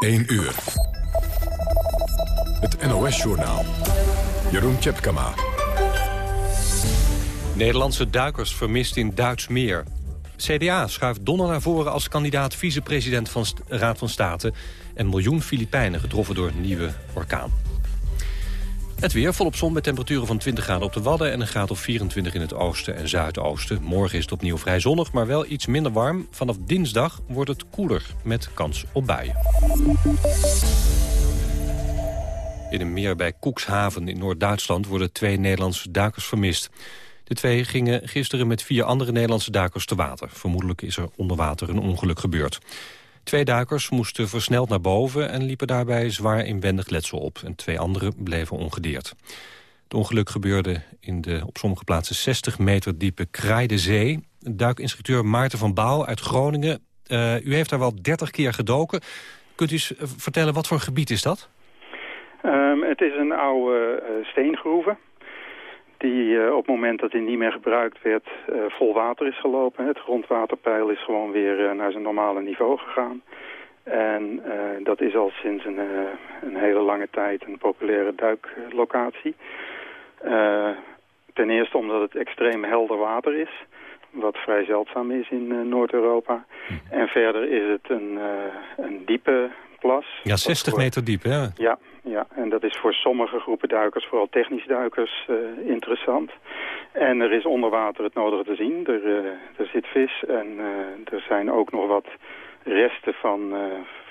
1 uur. Het NOS-journaal. Jeroen Tjepkama. Nederlandse duikers vermist in Duits meer. CDA schuift Donner naar voren als kandidaat vicepresident van Raad van State... en miljoen Filipijnen getroffen door een nieuwe orkaan. Het weer volop zon met temperaturen van 20 graden op de Wadden... en een graad of 24 in het oosten en zuidoosten. Morgen is het opnieuw vrij zonnig, maar wel iets minder warm. Vanaf dinsdag wordt het koeler, met kans op buien. In een meer bij Koekshaven in Noord-Duitsland... worden twee Nederlandse duikers vermist. De twee gingen gisteren met vier andere Nederlandse duikers te water. Vermoedelijk is er onder water een ongeluk gebeurd. Twee duikers moesten versneld naar boven en liepen daarbij zwaar inwendig letsel op. En twee anderen bleven ongedeerd. Het ongeluk gebeurde in de op sommige plaatsen 60 meter diepe Kraaide Zee. Duikinstructeur Maarten van Bouw uit Groningen. Uh, u heeft daar wel 30 keer gedoken. Kunt u eens eh, vertellen wat voor gebied is dat? Um, het is een oude uh, steengroeve die uh, op het moment dat hij niet meer gebruikt werd uh, vol water is gelopen. Het grondwaterpeil is gewoon weer uh, naar zijn normale niveau gegaan. En dat is al sinds een, een, hele lange tijd een populaire duiklocatie. ten eerste omdat het extreem helder water is, wat vrij zeldzaam is in Noord-Europa. Hm. En verder is het een, een diepe plas. Ja, 60 meter diep, hè? Ja, ja, en dat is voor sommige groepen duikers, vooral technisch duikers, uh, interessant. En er is onder water het nodige te zien. Er, uh, er zit vis en uh, er zijn ook nog wat resten van,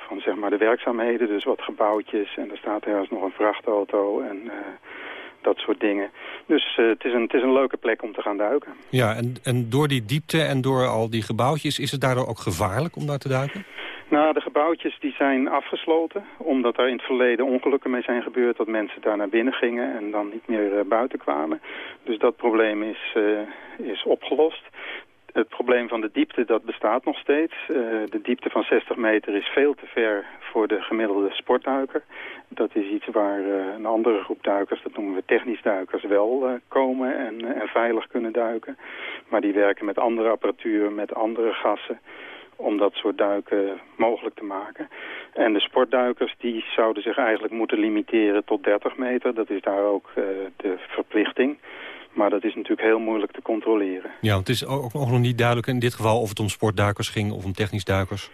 van zeg maar de werkzaamheden. Dus wat gebouwtjes en er staat ergens nog een vrachtauto en dat soort dingen. Dus het, is een, het is een leuke plek om te gaan duiken. Ja, en, en door die diepte en door al die gebouwtjes, is het daardoor ook gevaarlijk om daar te duiken? Nou, de gebouwtjes die zijn afgesloten, omdat er in het verleden ongelukken mee zijn gebeurd, dat mensen daar naar binnen gingen en dan niet meer uh, buiten kwamen. Dus dat probleem is, uh, is opgelost. Het probleem van de diepte, dat bestaat nog steeds. Uh, de diepte van 60 meter is veel te ver voor de gemiddelde sportduiker. Dat is iets waar een andere groep duikers, dat noemen we technisch duikers, wel komen en, en veilig kunnen duiken. Maar die werken met andere apparatuur, met andere gassen om dat soort duiken mogelijk te maken. En de sportduikers die zouden zich eigenlijk moeten limiteren tot 30 meter. Dat is daar ook uh, de verplichting. Maar dat is natuurlijk heel moeilijk te controleren. Ja, het is ook nog niet duidelijk in dit geval of het om sportduikers ging of om technisch duikers.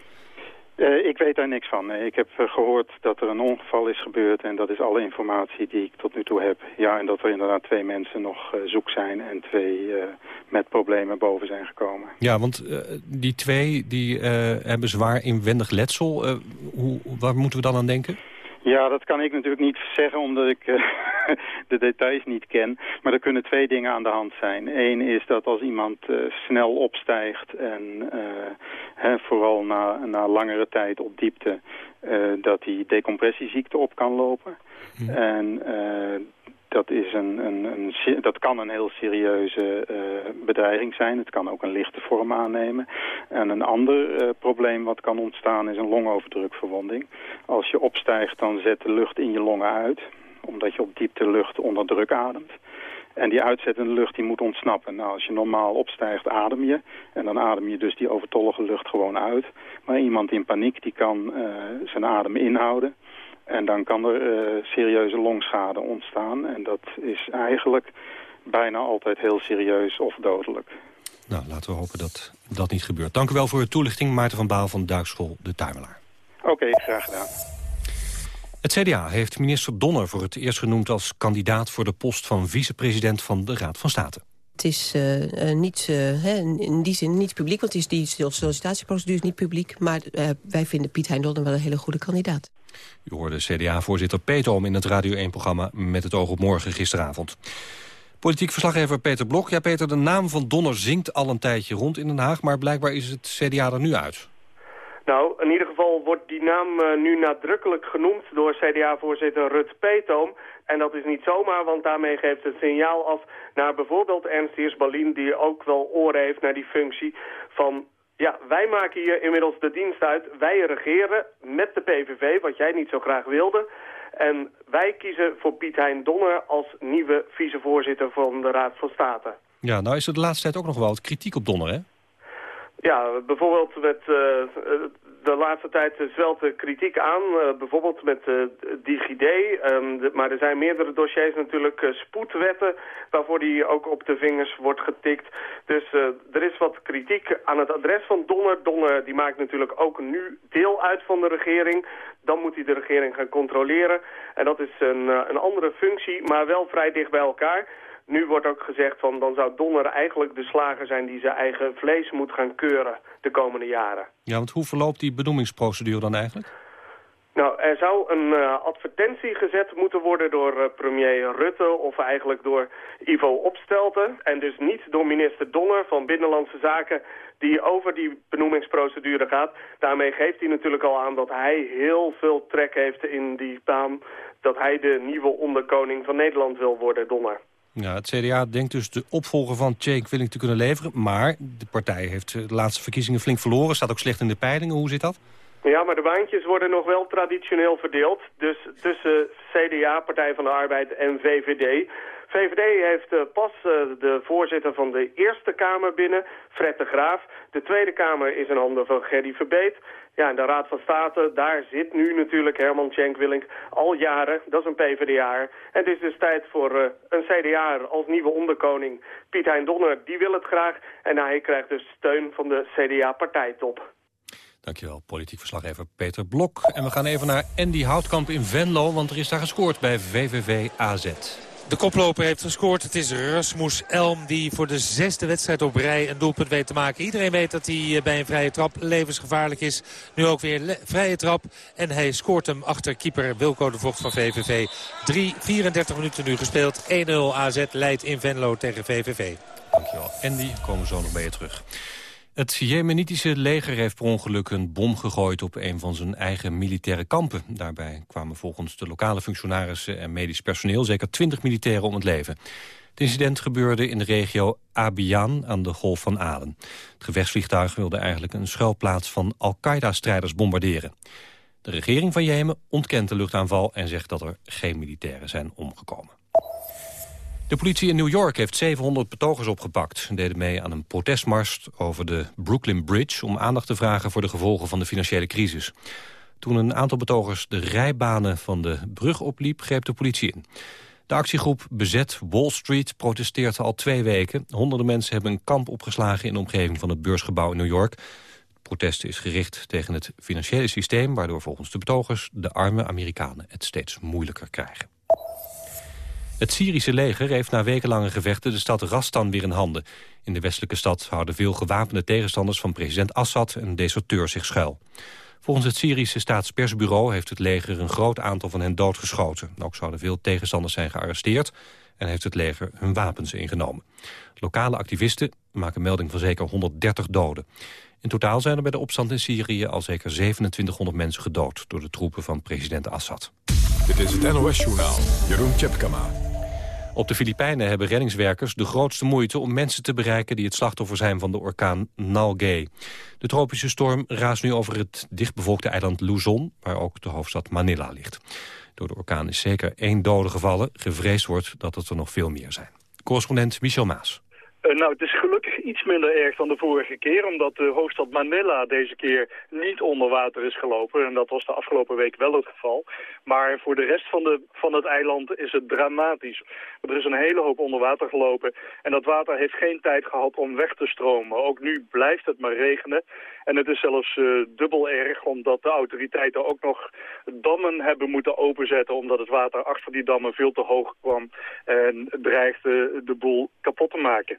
Uh, ik weet daar niks van. Ik heb uh, gehoord dat er een ongeval is gebeurd en dat is alle informatie die ik tot nu toe heb. Ja, en dat er inderdaad twee mensen nog zoek zijn en twee met problemen boven zijn gekomen. Ja, want die twee die hebben zwaar inwendig letsel. hoe, waar moeten we dan aan denken? Ja, dat kan ik natuurlijk niet zeggen omdat ik uh, de details niet ken. Maar er kunnen twee dingen aan de hand zijn. Eén is dat als iemand uh, snel opstijgt en uh, hè, vooral na, na langere tijd op diepte... dat die decompressieziekte op kan lopen. Hm. En dat, is een, een, een, dat kan een heel serieuze uh, bedreiging zijn. Het kan ook een lichte vorm aannemen. En een ander uh, probleem wat kan ontstaan is een longoverdrukverwonding. Als je opstijgt dan zet de lucht in je longen uit. Omdat je op diepte lucht onder druk ademt. En die uitzettende lucht die moet ontsnappen. Nou, als je normaal opstijgt, adem je. En dan adem je dus die overtollige lucht gewoon uit. Maar iemand in paniek, die kan uh, zijn adem inhouden. En dan kan er uh, serieuze longschade ontstaan. En dat is eigenlijk bijna altijd heel serieus of dodelijk. Nou, laten we hopen dat dat niet gebeurt. Dank u wel voor uw toelichting, Maarten van Baal van Duikschool De Tuimelaar. Oké, okay, graag gedaan. Het CDA heeft minister Donner voor het eerst genoemd als kandidaat voor de post van vicepresident van de Raad van State. Het is uh, niet, uh, in die zin niet publiek, want is die sollicitatieprocedure is niet publiek. Maar uh, wij vinden Piet Hein Donner wel een hele goede kandidaat. U hoorde CDA-voorzitter Peter Om in het Radio 1-programma Met het oog op morgen gisteravond. Politiek verslaggever Peter Blok. Ja, Peter, de naam van Donner zingt al een tijdje rond in Den Haag... maar blijkbaar is het CDA er nu uit. Nou, in ieder geval wordt die naam uh, nu nadrukkelijk genoemd door CDA-voorzitter Rut Peetoom. En dat is niet zomaar, want daarmee geeft het signaal af naar bijvoorbeeld Ernst Heersbalien... die ook wel oren heeft naar die functie van ja, wij maken hier inmiddels de dienst uit. Wij regeren met de PVV, wat jij niet zo graag wilde. En wij kiezen voor Piet Hein Donner als nieuwe vicevoorzitter van de Raad van State. Ja, nou is er de laatste tijd ook nog wel wat kritiek op Donner, hè? Ja, bijvoorbeeld met de laatste tijd zwelt de kritiek aan, uh, bijvoorbeeld met uh, DigiD. Um, maar er zijn meerdere dossiers natuurlijk, uh, spoedwetten, waarvoor die ook op de vingers wordt getikt. Dus er is wat kritiek aan het adres van Donner. Donner die maakt natuurlijk ook nu deel uit van de regering. Dan moet hij de regering gaan controleren. En dat is een, een andere functie, maar wel vrij dicht bij elkaar. Nu wordt ook gezegd van dan zou Donner eigenlijk de slager zijn die zijn eigen vlees moet gaan keuren de komende jaren. Ja, want hoe verloopt die benoemingsprocedure dan eigenlijk? Nou, er zou een uh, advertentie gezet moeten worden door uh, premier Rutte of eigenlijk door Ivo Opstelten. En dus niet door minister Donner van Binnenlandse Zaken die over die benoemingsprocedure gaat. Daarmee geeft hij natuurlijk al aan dat hij heel veel trek heeft in die baan. Dat hij de nieuwe onderkoning van Nederland wil worden, Donner. Ja, het CDA denkt dus de opvolger van Jake Willing te kunnen leveren. Maar de partij heeft de laatste verkiezingen flink verloren. Staat ook slecht in de peilingen. Hoe zit dat? Ja, maar de baantjes worden nog wel traditioneel verdeeld. Dus tussen CDA, Partij van de Arbeid en VVD. VVD heeft uh, pas uh, de voorzitter van de Eerste Kamer binnen, Fred de Graaf. De Tweede Kamer is in handen van Gerry Verbeet. Ja, en de Raad van State, daar zit nu natuurlijk Herman Tjenk-Willink al jaren. Dat is een PvdA. En het is dus tijd voor uh, een CDA als nieuwe onderkoning. Piet Hein Donner, die wil het graag. En hij krijgt dus steun van de CDA-partijtop. Dankjewel, politiek verslaggever Peter Blok. En we gaan even naar Andy Houtkamp in Venlo, want er is daar gescoord bij VVV AZ. De koploper heeft gescoord. Het is Rasmus Elm die voor de zesde wedstrijd op rij een doelpunt weet te maken. Iedereen weet dat hij eh, bij een vrije trap levensgevaarlijk is. Nu ook weer vrije trap. En hij scoort hem achter keeper Wilco de Vocht van VVV. 3, 34 minuten nu gespeeld. 1-0 AZ leidt in Venlo tegen VVV. Dankjewel Andy. Komen zo nog bij je terug. Het Jemenitische leger heeft per ongeluk een bom gegooid op een van zijn eigen militaire kampen. Daarbij kwamen volgens de lokale functionarissen en medisch personeel zeker twintig militairen om het leven. Het incident gebeurde in de regio Abiyan aan de Golf van Aden. Het gevechtsvliegtuig wilde eigenlijk een schuilplaats van Al-Qaeda-strijders bombarderen. De regering van Jemen ontkent de luchtaanval en zegt dat er geen militairen zijn omgekomen. De politie in New York heeft 700 betogers opgepakt. Ze deden mee aan een protestmars over de Brooklyn Bridge... om aandacht te vragen voor de gevolgen van de financiële crisis. Toen een aantal betogers de rijbanen van de brug opliep... greep de politie in. De actiegroep Bezet Wall Street protesteert al twee weken. Honderden mensen hebben een kamp opgeslagen in de omgeving van het beursgebouw in New York. Het protest is gericht tegen het financiële systeem... waardoor volgens de betogers de arme Amerikanen het steeds moeilijker krijgen. Het Syrische leger heeft na wekenlange gevechten de stad Rastan weer in handen. In de westelijke stad houden veel gewapende tegenstanders van president Assad en deserteur zich schuil. Volgens het Syrische staatspersbureau heeft het leger een groot aantal van hen doodgeschoten. Ook zouden veel tegenstanders zijn gearresteerd en heeft het leger hun wapens ingenomen. Lokale activisten maken melding van zeker 130 doden. In totaal zijn er bij de opstand in Syrië al zeker 2700 mensen gedood door de troepen van president Assad. Dit is het NOS-journaal, Jeroen Tjepkama. Op de Filipijnen hebben reddingswerkers de grootste moeite om mensen te bereiken die het slachtoffer zijn van de orkaan Nalgae. De tropische storm raast nu over het dichtbevolkte eiland Luzon, waar ook de hoofdstad Manila ligt. Door de orkaan is zeker één dode gevallen. Gevreesd wordt dat het er nog veel meer zijn. Correspondent Michel Maas. Uh, nou, het is gelukkig iets minder erg dan de vorige keer... omdat de hoofdstad Manila deze keer niet onder water is gelopen. En dat was de afgelopen week wel het geval. Maar voor de rest van, de, van het eiland is het dramatisch. Er is een hele hoop onder water gelopen. En dat water heeft geen tijd gehad om weg te stromen. Ook nu blijft het maar regenen. En het is zelfs uh, dubbel erg omdat de autoriteiten ook nog dammen hebben moeten openzetten... omdat het water achter die dammen veel te hoog kwam en dreigde de boel kapot te maken.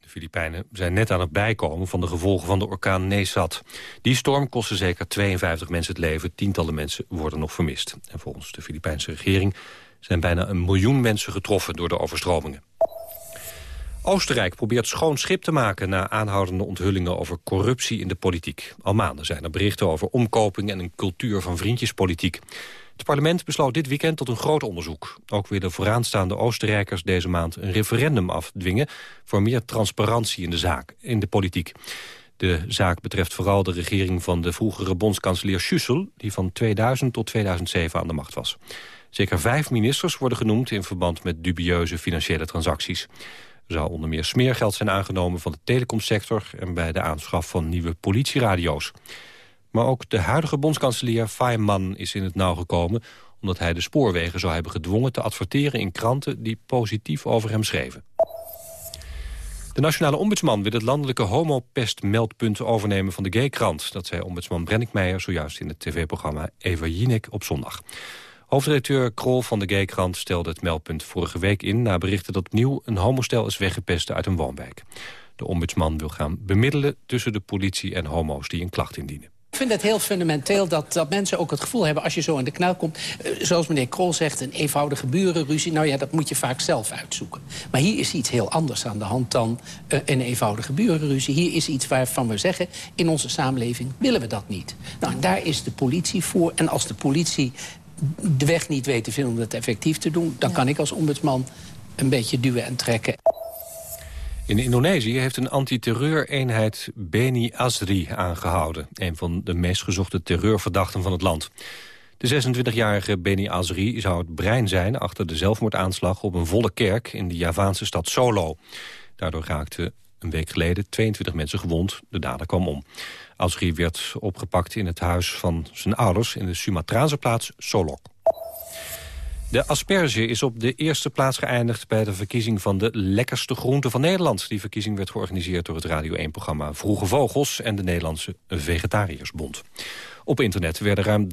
De Filipijnen zijn net aan het bijkomen van de gevolgen van de orkaan Nesat. Die storm kostte zeker 52 mensen het leven. Tientallen mensen worden nog vermist. En volgens de Filipijnse regering zijn bijna een miljoen mensen getroffen door de overstromingen. Oostenrijk probeert schoon schip te maken na aanhoudende onthullingen over corruptie in de politiek. Al maanden zijn er berichten over omkoping en een cultuur van vriendjespolitiek. Het parlement besloot dit weekend tot een groot onderzoek. Ook willen vooraanstaande Oostenrijkers deze maand een referendum afdwingen... voor meer transparantie in de zaak, in de politiek. De zaak betreft vooral de regering van de vroegere bondskanselier Schüssel... die van 2000 tot 2007 aan de macht was. Zeker vijf ministers worden genoemd in verband met dubieuze financiële transacties. Er zou onder meer smeergeld zijn aangenomen van de telecomsector... en bij de aanschaf van nieuwe politieradio's. Maar ook de huidige bondskanselier Feynman is in het nauw gekomen... omdat hij de spoorwegen zou hebben gedwongen te adverteren in kranten... die positief over hem schreven. De nationale ombudsman wil het landelijke homopestmeldpunt overnemen van de Gay-krant. Dat zei ombudsman Brennick Meijer zojuist in het tv-programma Eva Jinek op zondag. Hoofdredacteur Krol van de Gay-krant stelde het meldpunt vorige week in... na berichten dat opnieuw een homostel is weggepest uit een woonwijk. De ombudsman wil gaan bemiddelen tussen de politie en homo's die een klacht indienen. Ik vind het heel fundamenteel dat, dat mensen ook het gevoel hebben... als je zo in de knel komt, eh, zoals meneer Krol zegt... een eenvoudige burenruzie, nou ja, dat moet je vaak zelf uitzoeken. Maar hier is iets heel anders aan de hand dan uh, een eenvoudige burenruzie. Hier is iets waarvan we zeggen, in onze samenleving willen we dat niet. Nou, daar is de politie voor. En als de politie de weg niet weet te vinden om dat effectief te doen... dan kan ik als ombudsman een beetje duwen en trekken. In Indonesië heeft een antiterreureenheid Beni Azri aangehouden. Een van de meest gezochte terreurverdachten van het land. De 26-jarige Beni Azri zou het brein zijn achter de zelfmoordaanslag op een volle kerk in de Javaanse stad Solo. Daardoor raakten een week geleden 22 mensen gewond. De dader kwam om. Azri werd opgepakt in het huis van zijn ouders in de Sumatraanse plaats Solok. De asperge is op de eerste plaats geëindigd bij de verkiezing van de lekkerste groente van Nederland. Die verkiezing werd georganiseerd door het Radio 1-programma Vroege Vogels en de Nederlandse Vegetariërsbond. Op internet werden ruim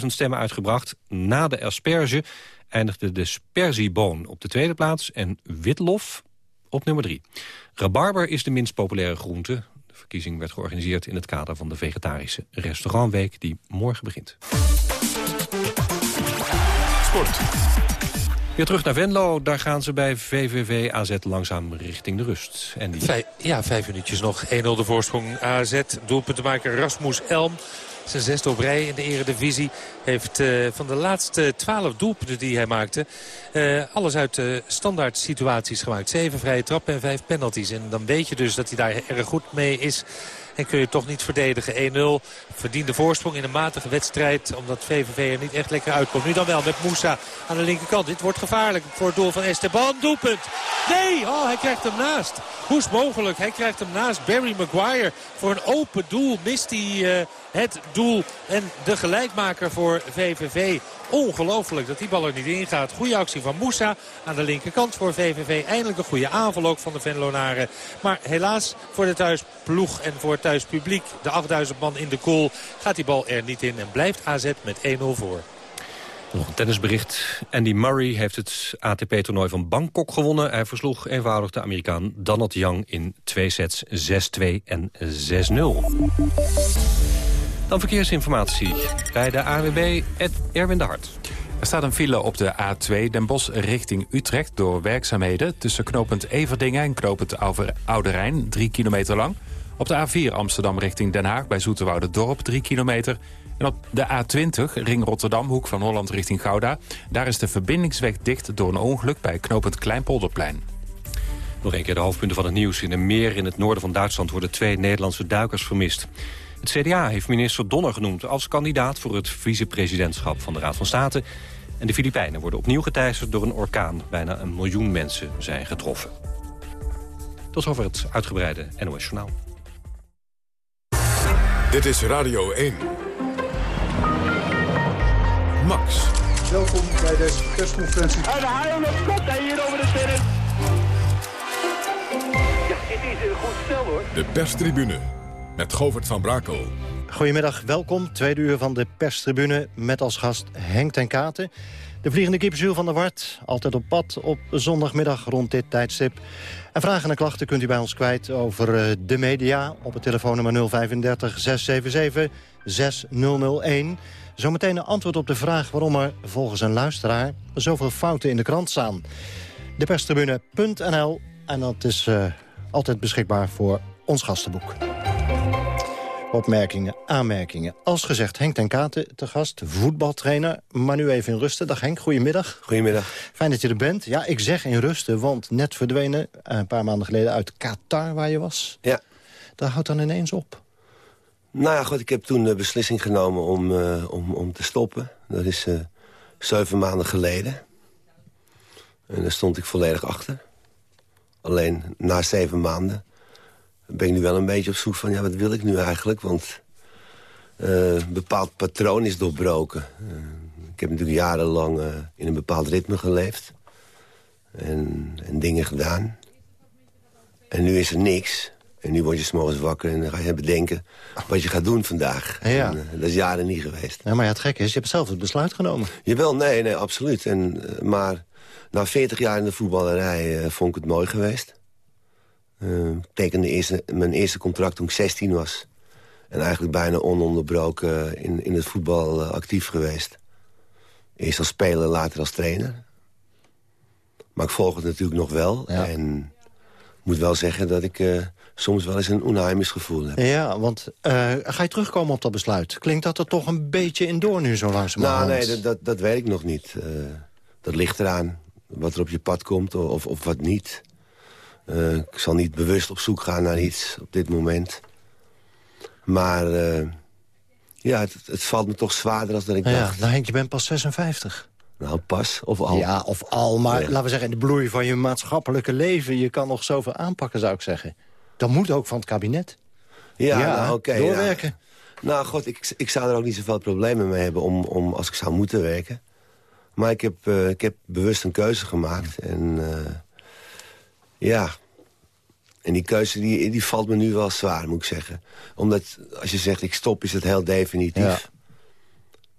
300.000 stemmen uitgebracht. Na de asperge eindigde de sperzieboon op de tweede plaats en witlof op nummer 3. Rabarber is de minst populaire groente. De verkiezing werd georganiseerd in het kader van de Vegetarische Restaurantweek die morgen begint. Sport. Weer terug naar Venlo. Daar gaan ze bij VVV AZ langzaam richting de rust. En die... Ja, vijf minuutjes nog. 1-0 de voorsprong AZ. Doelpuntenmaker Rasmus Elm. Zijn zesde op rij in de eredivisie. Heeft uh, van de laatste twaalf doelpunten die hij maakte... Uh, alles uit uh, standaard situaties gemaakt. Zeven vrije trappen en vijf penalties. En dan weet je dus dat hij daar erg goed mee is. En kun je toch niet verdedigen. 1-0 verdiende voorsprong in een matige wedstrijd. Omdat VVV er niet echt lekker uitkomt. Nu dan wel met Moussa aan de linkerkant. Dit wordt gevaarlijk voor het doel van Esteban. Doelpunt. Nee, oh, hij krijgt hem naast. Hoe is mogelijk? Hij krijgt hem naast Barry Maguire. Voor een open doel mist hij uh, het doel. En de gelijkmaker voor VVV. Ongelooflijk dat die bal er niet in gaat. Goede actie van Moussa aan de linkerkant voor VVV. Eindelijk een goede aanval ook van de Venlonaren. Maar helaas voor de thuisploeg en voor het thuispubliek. De 8000 man in de goal gaat die bal er niet in. En blijft AZ met 1-0 voor. Nog een tennisbericht. Andy Murray heeft het ATP-toernooi van Bangkok gewonnen. Hij versloeg eenvoudig de Amerikaan Donald Young in twee sets 6-2 en 6-0. Dan verkeersinformatie bij de ANWB, Erwin de Hart. Er staat een file op de A2 Den Bosch richting Utrecht door werkzaamheden... tussen knooppunt Everdingen en knooppunt Oude Rijn, 3 kilometer lang. Op de A4 Amsterdam richting Den Haag bij Zoeterwoude Dorp, 3 kilometer. En op de A20 Ring Rotterdam, hoek van Holland richting Gouda... daar is de verbindingsweg dicht door een ongeluk bij knooppunt Kleinpolderplein. Nog een keer de hoofdpunten van het nieuws. In een meer in het noorden van Duitsland worden twee Nederlandse duikers vermist. Het CDA heeft minister Donner genoemd als kandidaat voor het vicepresidentschap van de Raad van State. En de Filipijnen worden opnieuw geteisterd door een orkaan. Bijna een miljoen mensen zijn getroffen. Tot zover het uitgebreide NOS Journaal. Dit is Radio 1. Max. Welkom bij deze persconferentie. En de haal hij hier over de sterren. Ja, dit is een goed stel hoor. De perstribune met Govert van Brakel. Goedemiddag, welkom. Tweede uur van de perstribune met als gast Henk ten Katen. De vliegende Jules van der Wart, altijd op pad op zondagmiddag rond dit tijdstip. En vragen en klachten kunt u bij ons kwijt over eh, de media op het telefoonnummer 035 677 6001. Zometeen een antwoord op de vraag waarom er volgens een luisteraar zoveel fouten in de krant staan. Deperstribune.nl en dat is uh, altijd beschikbaar voor ons gastenboek opmerkingen, aanmerkingen. Als gezegd, Henk ten Katen te gast, voetbaltrainer. Maar nu even in rusten. Dag Henk, goedemiddag. Goedemiddag. Fijn dat je er bent. Ja, ik zeg in rusten, want net verdwenen... Eh, een paar maanden geleden uit Qatar, waar je was. Ja. Dat houdt dan ineens op. Nou ja, goed, ik heb toen de beslissing genomen om, uh, om, om te stoppen. Dat is uh, zeven maanden geleden. En daar stond ik volledig achter. Alleen na zeven maanden ben ik nu wel een beetje op zoek van... ja, wat wil ik nu eigenlijk? Want eh, een bepaald patroon is doorbroken. Uh, ik heb natuurlijk jarenlang uh, in een bepaald ritme geleefd. En, en, dingen gedaan. En nu is er niks. En nu word je s'morgens wakker en dan ga je bedenken wat je gaat doen vandaag. Ja. En, dat is jaren niet geweest. Ja, maar ja, het gekke is, je hebt zelf het besluit genomen. Jawel, nee, nee, absoluut. En, maar na 40 jaar in de voetballerij vond ik het mooi geweest. Ik tekende eerste, mijn eerste contract toen ik 16 was. En eigenlijk bijna ononderbroken in, in het voetbal uh, actief geweest. Eerst als speler, later als trainer. Maar ik volg het natuurlijk nog wel. Ja. En moet wel zeggen dat ik uh, soms wel eens een onheimisch gevoel heb. Ja, want uh, ga je terugkomen op dat besluit? Klinkt dat er toch een beetje in door nu zo langzamerhand? Nou, nee, dat, dat, dat weet ik nog niet. dat ligt eraan wat er op je pad komt of, of wat niet. Ik zal niet bewust op zoek gaan naar iets op dit moment. Maar uh, ja, het, het, valt me toch zwaarder dan dat ik ja, dacht. Nou Henk, je bent pas 56. Nou, pas of al? Ja, of al. Maar ja. laten we zeggen, in de bloei van je maatschappelijke leven... je kan nog zoveel aanpakken, zou ik zeggen. Dat moet ook van het kabinet. Ja, ja nou, oké. Okay, doorwerken. Nou, nou god, ik, ik zou er ook niet zoveel problemen mee hebben... om, om als ik zou moeten werken. Maar ik heb, uh, ik heb bewust een keuze gemaakt. En uh, ja, en die keuze die, die valt me nu wel zwaar, moet ik zeggen. Omdat als je zegt ik stop, is het heel definitief. Ja.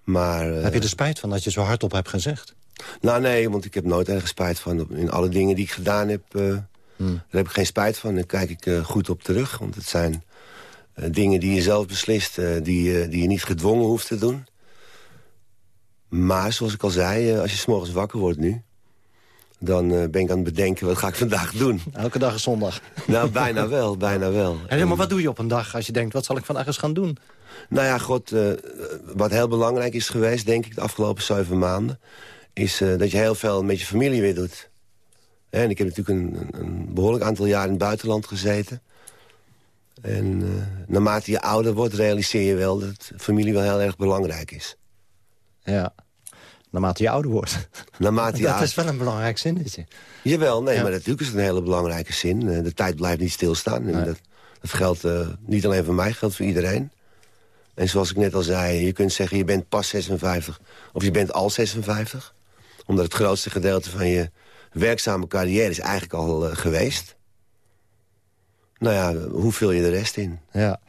Maar, uh, heb je er spijt van dat je zo hardop hebt gezegd? Nou nee, want ik heb nooit ergens spijt van. In alle dingen die ik gedaan heb, uh, hmm. daar heb ik geen spijt van. Daar kijk ik uh, goed op terug. Want het zijn dingen die je zelf beslist, die, die je niet gedwongen hoeft te doen. Maar zoals ik al zei, als je s'morgens wakker wordt nu dan uh, ben ik aan het bedenken, wat ga ik vandaag doen? Elke dag is zondag. Nou, bijna wel, bijna wel. En, maar wat doe je op een dag als je denkt, wat zal ik vandaag eens gaan doen? Nou ja, god, uh, wat heel belangrijk is geweest, denk ik, de afgelopen zeven maanden... is uh, dat je heel veel met je familie weer doet. En ik heb natuurlijk een, een behoorlijk aantal jaar in het buitenland gezeten. En naarmate je ouder wordt, realiseer je wel dat familie wel heel erg belangrijk is. Ja. Naarmate je ouder wordt. Naarmate je dat ouder... is wel een belangrijk zinnetje. Jawel, nee, ja. maar natuurlijk is het een hele belangrijke zin. De tijd blijft niet stilstaan. En Nee. dat, dat geldt uh, niet alleen voor mij, geldt voor iedereen. En zoals ik net al zei, je kunt zeggen je bent pas 56. Of je bent al 56. Omdat het grootste gedeelte van je werkzame carrière is eigenlijk al uh, geweest. Nou ja, hoe vul je de rest in? Ja.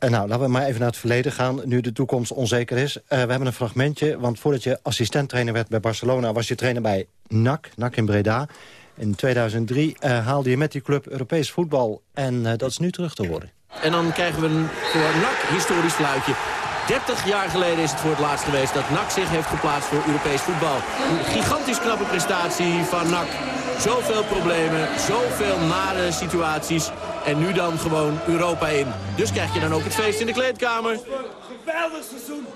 Uh, nou, laten we maar even naar het verleden gaan, nu de toekomst onzeker is. Uh, we hebben een fragmentje, want voordat je assistent-trainer werd bij Barcelona... was je trainer bij NAC, NAC in Breda. In 2003 uh, haalde je met die club Europees voetbal en dat is nu terug te horen. En dan krijgen we een voor NAC historisch fluitje. 30 jaar geleden is het voor het laatst geweest dat NAC zich heeft geplaatst voor Europees voetbal. Een gigantisch knappe prestatie van NAC. Zoveel problemen, zoveel nare situaties. En nu dan gewoon Europa in. Dus krijg je dan ook het feest in de kleedkamer. Geweldig seizoen!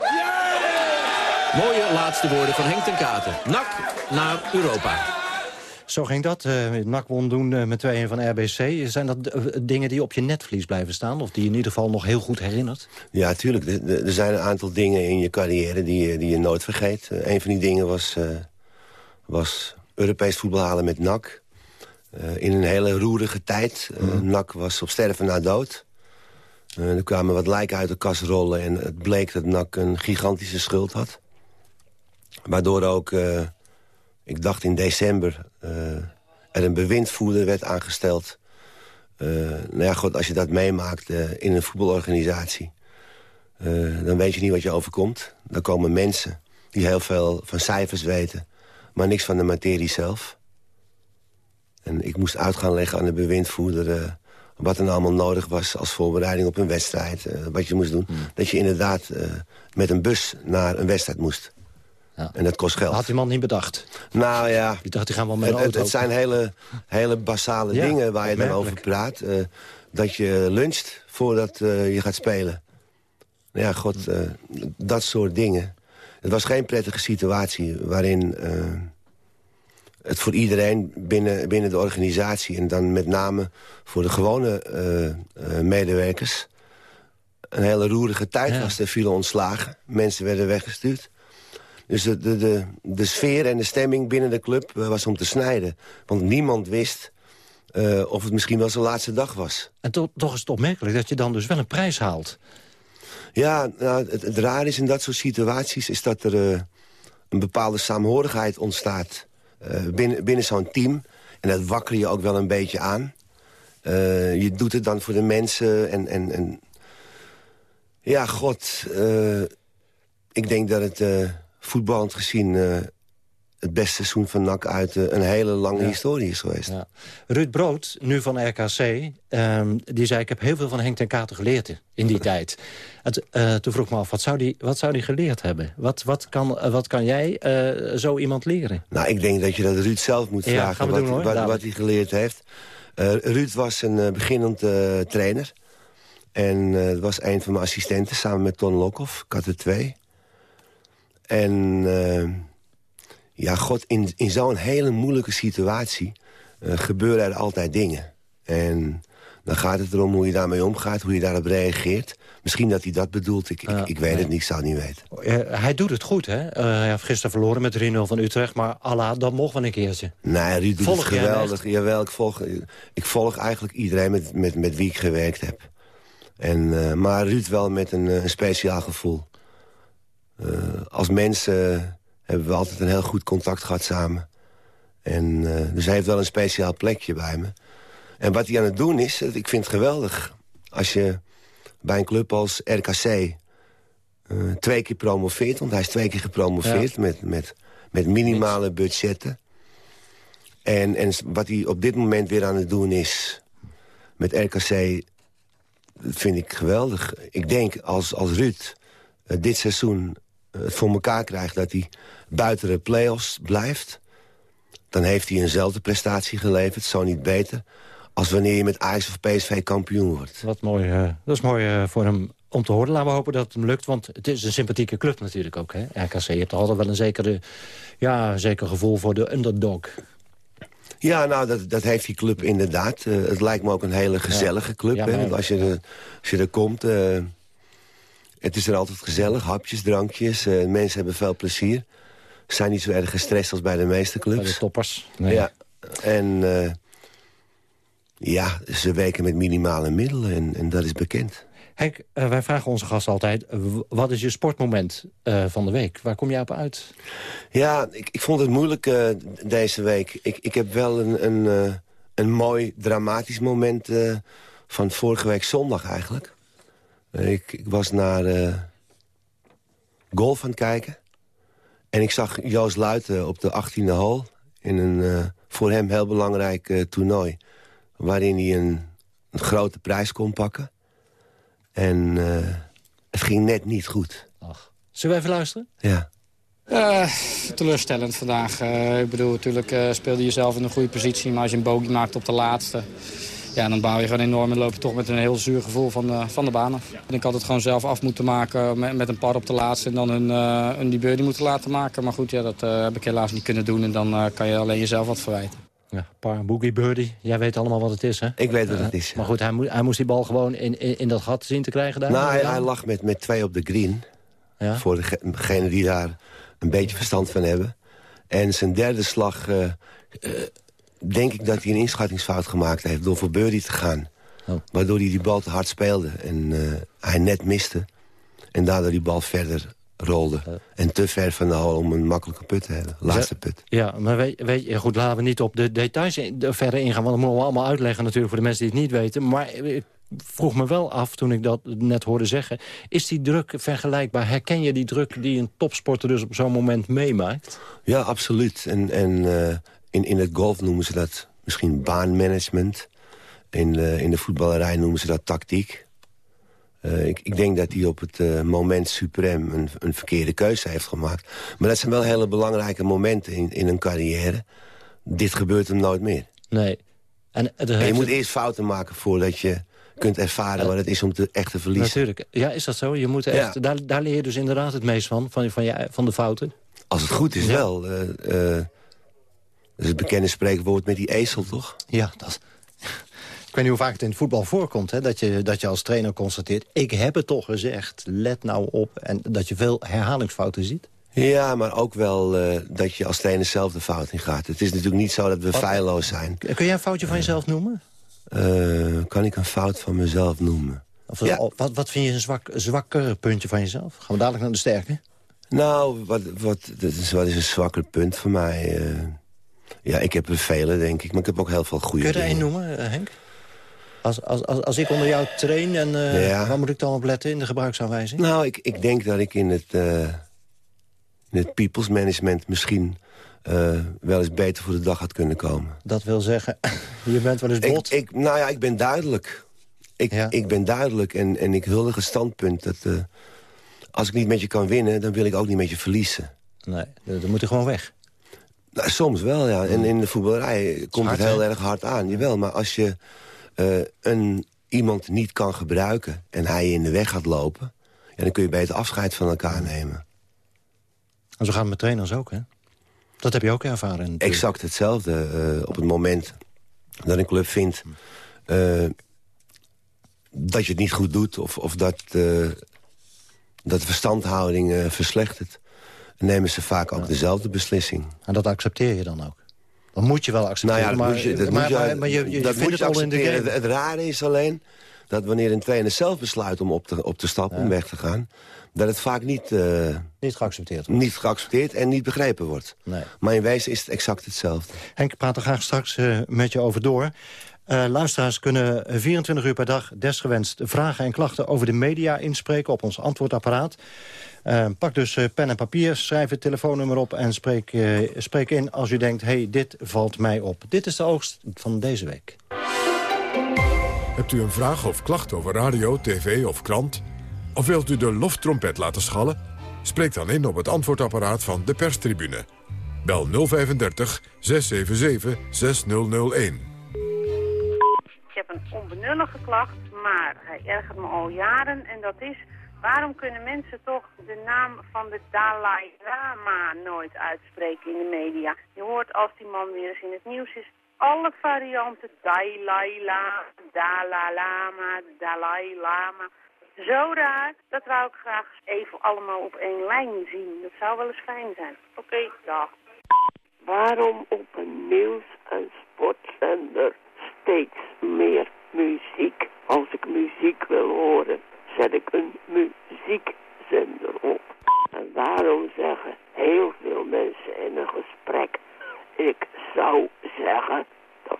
Yeah! Mooie laatste woorden van Henk ten Katen. NAC naar Europa. Zo ging dat. Uh, NAC won doen uh, met 2-1 van RBC. Zijn dat uh, dingen die op je netvlies blijven staan? Of die je in ieder geval nog heel goed herinnert? Ja, tuurlijk. Er zijn een aantal dingen in je carrière die, die je nooit vergeet. een van die dingen was, was Europees voetbal halen met NAC. in een hele roerige tijd. Mm. NAC was op sterven na dood. er kwamen wat lijken uit de kast rollen. En het bleek dat NAC een gigantische schuld had. Waardoor ook ik dacht in december, uh, er een bewindvoerder werd aangesteld. Uh, nou ja, goed, als je dat meemaakt uh, in een voetbalorganisatie... dan weet je niet wat je overkomt. Dan komen mensen die heel veel van cijfers weten... maar niks van de materie zelf. En ik moest uit gaan leggen aan de bewindvoerder... wat er nou allemaal nodig was als voorbereiding op een wedstrijd. wat je moest doen. Mm. Dat je inderdaad met een bus naar een wedstrijd moest. Ja. En dat kost geld. Dat had die man niet bedacht. Nou ja, die dacht, die gaan wel met het, auto. het, zijn hele, hele basale dingen waar je dan over praat. Uh, dat je luncht voordat uh, je gaat spelen. Ja, god, uh, dat soort dingen. Het was geen prettige situatie waarin het voor iedereen binnen, binnen de organisatie... en dan met name voor de gewone medewerkers... een hele roerige tijd ja. was. Er vielen ontslagen. Mensen werden weggestuurd. Dus de, de, de, de, sfeer en de stemming binnen de club was om te snijden. Want niemand wist eh, of het misschien wel zijn laatste dag was. En to toch is het opmerkelijk dat je dan dus wel een prijs haalt. Ja, nou, het, het raar is in dat soort situaties... is dat er uh, een bepaalde saamhorigheid ontstaat uh, binnen, binnen zo'n team. En dat wakker je ook wel een beetje aan. je doet het dan voor de mensen en... en, en ja, god, ik denk dat het voetballend gezien het beste seizoen van NAC uit een hele lange historie is geweest. Ja. Ruud Brood, nu van RKC, ehm, die zei... ik heb heel veel van Henk ten Katen geleerd in die tijd. Het, uh, toen vroeg ik me af, wat zou die, wat zou die geleerd hebben? Wat, wat, kan, uh, wat kan jij uh, zo iemand leren? Nou, ik denk dat je dat Ruud zelf moet vragen wat, doen, wat, wat, hij geleerd heeft. Ruud was een beginnend trainer. En het was een van mijn assistenten samen met Ton Lokhoff. Ik had er twee. En ja, god, in, in zo'n hele moeilijke situatie uh, gebeuren er altijd dingen. En dan gaat het erom hoe je daarmee omgaat, hoe je daarop reageert. Misschien dat hij dat bedoelt, ik, ik, ik weet het niet, ik zou het niet weten. Uh, hij doet het goed, hè? Uh, hij heeft gisteren verloren met 3-0 van Utrecht, maar Allah, dat mocht wel een keertje. Nee, Ruud doet volg het geweldig. Jawel, ik volg, ik volg eigenlijk iedereen met, met, met wie ik gewerkt heb. En, maar Ruud wel met een, een speciaal gevoel. Als mensen hebben we altijd een heel goed contact gehad samen. En, uh, dus hij heeft wel een speciaal plekje bij me. En wat hij aan het doen is, ik vind het geweldig... als je bij een club als RKC uh, twee keer promoveert... want hij is twee keer gepromoveerd met, met, met minimale budgetten. En, en wat hij op dit moment weer aan het doen is met RKC... dat vind ik geweldig. Ik denk als, als Ruud uh, dit seizoen het voor elkaar krijgt... dat hij buiten de play-offs blijft... dan heeft hij eenzelfde prestatie geleverd, zo niet beter... als wanneer je met Ajax of PSV kampioen wordt. Wat mooi, uh, dat is mooi uh, voor hem om te horen. Laten we hopen dat het hem lukt, want het is een sympathieke club natuurlijk ook. Hè? RKC, je hebt altijd wel een zekere, ja, zeker gevoel voor de underdog. Ja, nou, dat, dat heeft die club inderdaad. Uh, het lijkt me ook een hele gezellige club. Ja, hè? Als, je er, als je er komt... Het is er altijd gezellig, hapjes, drankjes. Uh, mensen hebben veel plezier. Zijn niet zo erg gestrest als bij de meeste clubs. Bij de toppers. Nee. Ja, en uh, ja, ze werken met minimale middelen en, en dat is bekend. Henk, uh, wij vragen onze gasten altijd... wat is je sportmoment van de week? Waar kom jij op uit? Ja, ik, ik vond het moeilijk deze week. Ik, ik heb wel een, een, een mooi dramatisch moment van vorige week zondag eigenlijk. Ik, ik was naar uh, golf aan het kijken. En ik zag Joost Luiten op de 18e hole... in een uh, voor hem heel belangrijk uh, toernooi... waarin hij een, een, grote prijs kon pakken. En het ging net niet goed. Ach. Zullen we even luisteren? Ja. Uh, teleurstellend vandaag. Uh, ik bedoel, natuurlijk uh, speelde je zelf in een goede positie... maar als je een bogey maakt op de laatste ja, dan bouw je gewoon enorm en loop je toch met een heel zuur gevoel van de, van de baan af. En ik had het gewoon zelf af moeten maken met, met een par op de laatste en dan hun, uh, hun die birdie moeten laten maken. Maar goed, ja, dat uh, heb ik helaas niet kunnen doen en dan uh, kan je alleen jezelf wat verwijten. Ja, par boogie birdie. Jij weet allemaal wat het is, hè? Ik weet wat het is. Maar goed, hij, mo hij, moest die bal gewoon in, in, in, dat gat zien te krijgen daar? Nou, hij, hij lag met, met twee op de green. Ja? Voor degenen die daar een beetje verstand van hebben. En zijn derde slag denk ik dat hij een inschattingsfout gemaakt heeft... door voor birdie te gaan. Oh. Waardoor hij die bal te hard speelde. En uh, hij net miste. En daardoor die bal verder rolde. En te ver van de hole om een makkelijke put te hebben. Laatste put. Ja, maar weet, weet je, goed, laten we niet op de details in, de, verder ingaan. Want dat moeten we allemaal uitleggen natuurlijk voor de mensen die het niet weten. Maar ik vroeg me wel af, toen ik dat net hoorde zeggen... is die druk vergelijkbaar? Herken je die druk die een topsporter dus op zo'n moment meemaakt? Ja, absoluut. En, en uh, in, in het golf noemen ze dat misschien baanmanagement. In de, in de voetballerij noemen ze dat tactiek. Uh, ik, ik, denk dat hij op het uh, moment suprem een, een, verkeerde keuze heeft gemaakt. Maar dat zijn wel hele belangrijke momenten in, in een carrière. Dit gebeurt hem nooit meer. Nee. En, en je moet eerst fouten maken voordat je kunt ervaren wat het is om te, echt te verliezen. Natuurlijk. Ja, is dat zo? Je moet echt, daar, daar leer je dus inderdaad het meest van, van, van, je, van de fouten. Als het goed is wel. Dat is het bekende spreekwoord met die ezel, toch? Ja, dat... Ik weet niet hoe vaak het in het voetbal voorkomt... Hè, dat, je, dat je als trainer constateert... ik heb het toch gezegd, let nou op. En dat je veel herhalingsfouten ziet. Ja, maar ook wel uh, dat je als trainer zelf de fout in gaat. Het is natuurlijk niet zo dat we feilloos zijn. Kun jij een foutje van jezelf noemen? Uh, kan ik een fout van mezelf noemen? Of, ja. wat, wat vind je een zwak, zwakker puntje van jezelf? Gaan we dadelijk naar de sterke? Nou, wat, wat, dat is, wat is een zwakker punt voor mij? Uh, ja, ik heb er vele, denk ik. Maar ik heb ook heel veel goede Kun je er één noemen, Henk? Als, als, als, als ik onder jou train, en uh, ja. waar moet ik dan op letten in de gebruiksaanwijzing? Nou, ik, ik denk dat ik in het, uh, in het people's management misschien uh, wel eens beter voor de dag had kunnen komen. Dat wil zeggen, je bent wel eens bot? Ik, ik, nou ja, ik ben duidelijk. Ik, ja. ik ben duidelijk en, en ik huldig een standpunt dat... als ik niet met je kan winnen, dan wil ik ook niet met je verliezen. Nee, dan moet je gewoon weg. Nou, soms wel, ja. En in de voetballerij komt het heel erg hard aan. Jawel, maar als je uh, een, iemand niet kan gebruiken en hij in de weg gaat lopen... Ja, dan kun je beter afscheid van elkaar nemen. En zo gaat het met trainers ook, hè? Dat heb je ook ervaren. Natuurlijk. Exact hetzelfde. Uh, op het moment dat een club vindt... Uh, dat je het niet goed doet... of, of dat, dat de verstandhouding verslechtert... nemen ze vaak ook dezelfde beslissing. En dat accepteer je dan ook? Dat moet je wel accepteren. Nou ja, dat maar, moet je, dat maar, moet je, maar, maar je, je, dat vindt moet het al in de game. Het, het rare is alleen dat wanneer een trainer zelf besluit om op te, op te stappen, om weg te gaan... dat het vaak niet, uh, niet geaccepteerd wordt. Niet geaccepteerd en niet begrepen wordt. Nee. Maar in wezen is het exact hetzelfde. Henk, ik praat er graag straks uh, met je over door. Uh, luisteraars kunnen 24 uur per dag desgewenst vragen en klachten over de media inspreken op ons antwoordapparaat. Uh, pak dus uh, pen en papier, schrijf het telefoonnummer op en spreek, spreek in als u denkt... hey, dit valt mij op. Dit is de oogst van deze week. Hebt u een vraag of klacht over radio, tv of krant? Of wilt u de loftrompet laten schallen? Spreek dan in op het antwoordapparaat van de perstribune. Bel 035 677 6001. Ik heb een onbenullige klacht, maar hij ergert me al jaren en dat is... Waarom kunnen mensen toch de naam van de Dalai Lama nooit uitspreken in de media? Je hoort als die man weer eens in het nieuws is, alle varianten Dalai Lama, Dalai Lama, Dalai Lama. Zo raar, dat wou ik graag even allemaal op één lijn zien. Dat zou wel eens fijn zijn. Oké, dag. Waarom op een nieuws- en sportzender steeds meer muziek als ik muziek wil horen? zet ik een muziekzender op. En waarom zeggen heel veel mensen in een gesprek... ik zou zeggen, dat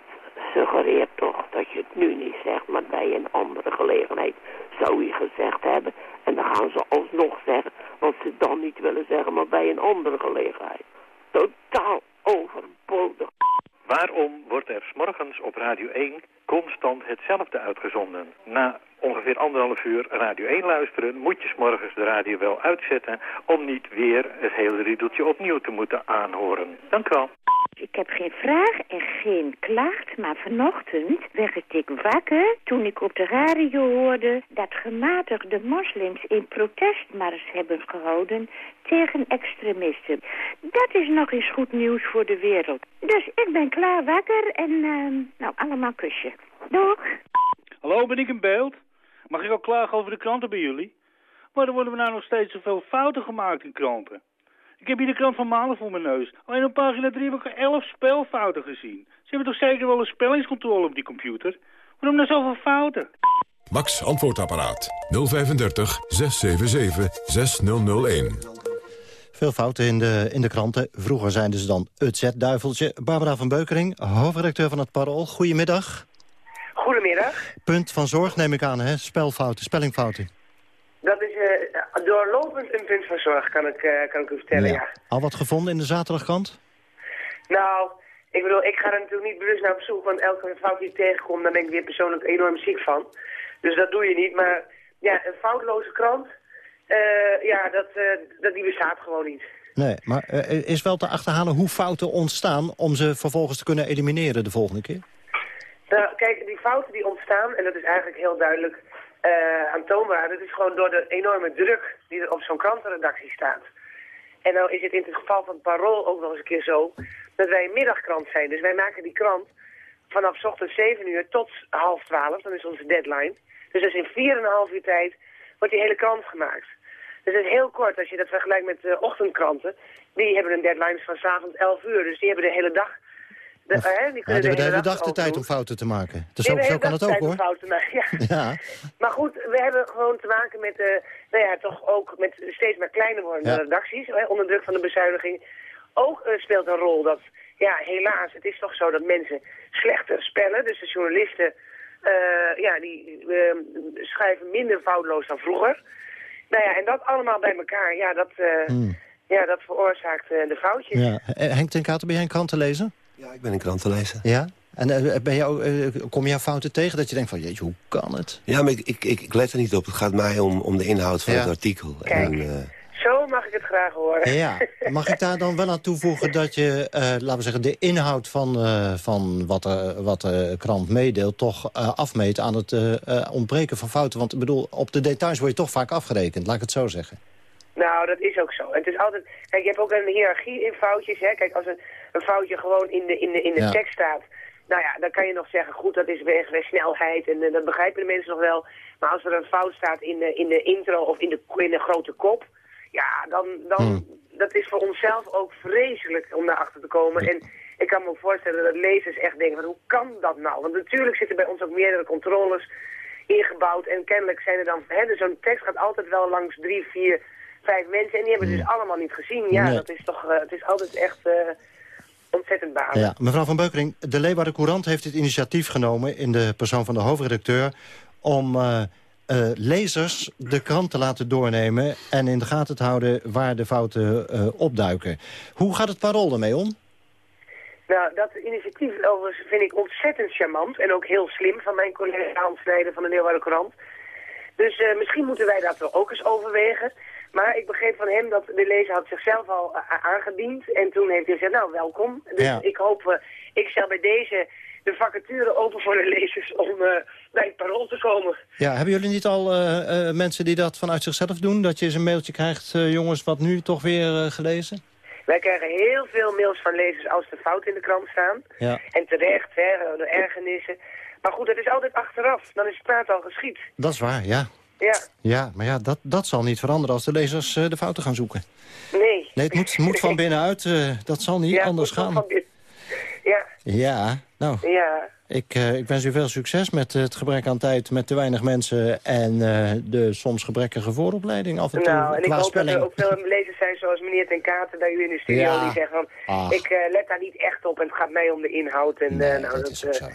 suggereert toch dat je het nu niet zegt... maar bij een andere gelegenheid zou je gezegd hebben. En dan gaan ze alsnog zeggen wat ze dan niet willen zeggen... maar bij een andere gelegenheid. Totaal overbodig. Waarom wordt er morgens op Radio 1 constant hetzelfde uitgezonden? Na ongeveer anderhalf uur Radio 1 luisteren... moet je morgens de radio wel uitzetten... om niet weer het hele riedeltje opnieuw te moeten aanhoren. Dank u wel. Ik heb geen vraag en geen klacht, maar vanochtend werd ik wakker toen ik op de radio hoorde dat gematigde moslims in protestmars hebben gehouden tegen extremisten. Dat is nog eens goed nieuws voor de wereld. Dus ik ben klaar wakker en uh, nou allemaal kusje. Doeg! Hallo, ben ik in beeld? Mag ik ook klagen over de kranten bij jullie? Maar worden nou nog steeds zoveel fouten gemaakt in kranten. Ik heb hier de krant van Malen voor mijn neus. Alleen op pagina 3 heb ik 11 spelfouten gezien. Ze hebben toch zeker wel een spellingscontrole op die computer? Waarom nou zoveel fouten? Max antwoordapparaat 035 677 6001. Veel fouten in de, in de kranten. Vroeger zijn ze dan het Z-duiveltje. Barbara van Beukering, hoofdredacteur van het Parool. Goedemiddag. Goedemiddag. Punt van zorg neem ik aan, hè? Spelfouten, spellingfouten. Dat is uh, doorlopend een punt van zorg, kan ik, uh, kan ik u vertellen, ja. ja. Al wat gevonden in de zaterdagkrant? Nou, ik bedoel, ik ga er natuurlijk niet bewust naar op zoek, want elke fout die ik tegenkom, daar ben ik weer persoonlijk enorm ziek van. Dus dat doe je niet, maar ja, een foutloze krant, uh, ja, dat, dat, die bestaat gewoon niet. Nee, maar is wel te achterhalen hoe fouten ontstaan om ze vervolgens te kunnen elimineren de volgende keer? Nou, kijk, die fouten die ontstaan, en dat is eigenlijk heel duidelijk uh, aantoonbaar. Dat is gewoon door de enorme druk die er op zo'n krantenredactie staat. En nou is het in het geval van Parool ook nog eens een keer zo... dat wij een middagkrant zijn. Dus wij maken die krant vanaf ochtend 7 uur tot half 12. Dan is onze deadline. Dus dat is in 4,5 uur tijd wordt die hele krant gemaakt. Dus het is heel kort als je dat vergelijkt met uh, ochtendkranten. Die hebben een deadline van s'avonds 11 uur. Dus die hebben de hele dag... De, of, die, kunnen ja, die de, hele dag, de tijd om fouten te maken. Dus zo, zo kan het ook hoor. Fouten maken, ja. ja. Maar goed, we hebben gewoon te maken met, uh, nou ja, toch ook met steeds maar kleiner wordende ja. redacties. Hè, onder druk van de bezuiniging. Ook speelt een rol dat, ja, helaas, het is toch zo dat mensen slechter spellen. Dus de journalisten, ja, die schrijven minder foutloos dan vroeger. Nou ja, en dat allemaal bij elkaar, ja, dat, uh, mm. ja, dat veroorzaakt de foutjes. Ja. Henk ten Katen, ben jij een krantenlezer? Ja, ik ben een krantenlezer. Ja? En uh, ben je ook, kom je fouten tegen dat je denkt van, jeetje, hoe kan het? Ja, maar ik, ik, ik, let er niet op. Het gaat mij om, om de inhoud van ja. het artikel. Kijk. En, zo mag ik het graag horen. Ja, mag ik daar dan wel aan toevoegen dat je, uh, laten we zeggen, de inhoud van, uh, van wat, de, wat de krant meedeelt... toch uh, afmeet aan het ontbreken van fouten? Want ik bedoel, op de details word je toch vaak afgerekend, laat ik het zo zeggen. Nou, dat is ook zo. Het is altijd, kijk, je hebt ook een hiërarchie in foutjes. Hè? Kijk, als een, een foutje gewoon in de, in de, in de ja. tekst staat... Nou ja, dan kan je nog zeggen, goed, dat is weg, weg snelheid en dat begrijpen de mensen nog wel. Maar als er een fout staat in de, in de intro of in de, in de grote kop... Ja, dan, dan hmm. dat is voor onszelf ook vreselijk om daarachter te komen. En ik kan me ook voorstellen dat lezers echt denken, van, hoe kan dat nou? Want natuurlijk zitten bij ons ook meerdere controles ingebouwd. En kennelijk zijn er dan, hè, zo'n tekst gaat altijd wel langs drie, vier, vijf mensen. En die hebben het dus allemaal niet gezien. Ja, nee. dat is toch, uh, het is altijd echt... Uh, ontzettend balen. Ja, mevrouw Van Beukering, de Leeuwarden Courant heeft het initiatief genomen... in de persoon van de hoofdredacteur... om uh, uh, lezers de krant te laten doornemen... en in de gaten te houden waar de fouten uh, opduiken. Hoe gaat het parool ermee om? Nou, dat initiatief overigens vind ik ontzettend charmant... en ook heel slim van mijn collega Hans Snijder van de Leeuwarden Courant. Dus misschien moeten wij dat wel ook eens overwegen... Maar ik begreep van hem dat de lezer had zichzelf al aangediend. En toen heeft hij gezegd, nou welkom. Dus ja. ik hoop, uh, ik zal bij deze de vacature open voor de lezers om uh, bij het parool te komen. Ja, hebben jullie niet al uh, mensen die dat vanuit zichzelf doen? Dat je eens een mailtje krijgt, jongens, wat nu toch weer gelezen? Wij krijgen heel veel mails van lezers als de fout in de krant staan. Ja. En terecht, hè, de ergernissen. Maar goed, het is altijd achteraf. Dan is het praat al geschied. Dat is waar, ja. Ja. Ja, maar ja, dat, dat zal niet veranderen als de lezers uh, de fouten gaan zoeken. Nee. Nee, het moet, moet van binnenuit. Uh, dat zal niet ja, anders gaan. Van ja. Ja, nou. Ja. Ik, uh, ik wens u veel succes met het gebrek aan tijd, met te weinig mensen... en de soms gebrekkige vooropleiding af en toe Nou, en ik hoop spelling. dat er ook veel lezers zijn zoals meneer Ten Katen bij u in de studio... Ja. die zeggen van, Ach. ik let daar niet echt op en het gaat mij om de inhoud. En, Nee, nou, dat is ook zo.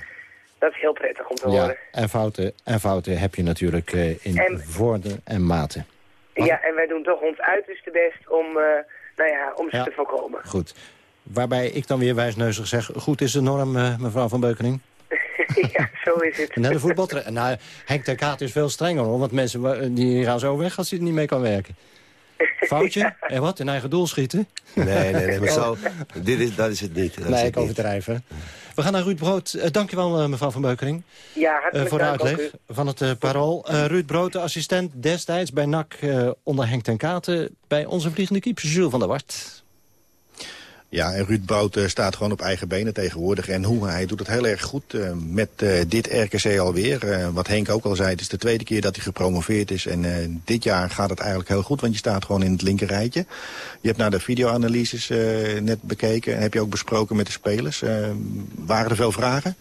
Dat is heel prettig om te Ja, horen. en fouten, en fouten heb je natuurlijk uh, in En- woorden en maten. Ja, en wij doen toch ons uiterste best om, uh, nou ja, om ze Ja. te voorkomen. Goed. Waarbij ik dan weer wijsneuzig zeg... goed is de norm, uh, mevrouw Van Beukening. ja, zo is het. En de voetbaltrainer. Nou, Henk Kaat is veel strenger, hoor. Want mensen die gaan zo weg als hij er niet mee kan werken. Foutje? En wat? In eigen doel schieten? Nee, nee, nee, maar zo, dit is, dat is het niet. Dat is nee, het ik niet. overdrijf, hè. We gaan naar Ruud Brood. Uh, dankjewel, uh, mevrouw Van Beukering. Ja, hartelijk voor de uitleg van het parool. Ruud Brood, de assistent destijds bij NAC onder Henk ten Katen... bij onze vliegende keeper Jules van der Wart. Ja, en Ruud Brood eh, staat gewoon op eigen benen tegenwoordig. En hoe hij doet het heel erg goed eh, met eh, dit RKC alweer. Wat Henk ook al zei, het is de tweede keer dat hij gepromoveerd is. En dit jaar gaat het eigenlijk heel goed, want je staat gewoon in het linkerrijtje. Je hebt naar de videoanalyses net bekeken en heb je ook besproken met de spelers. Waren er veel vragen?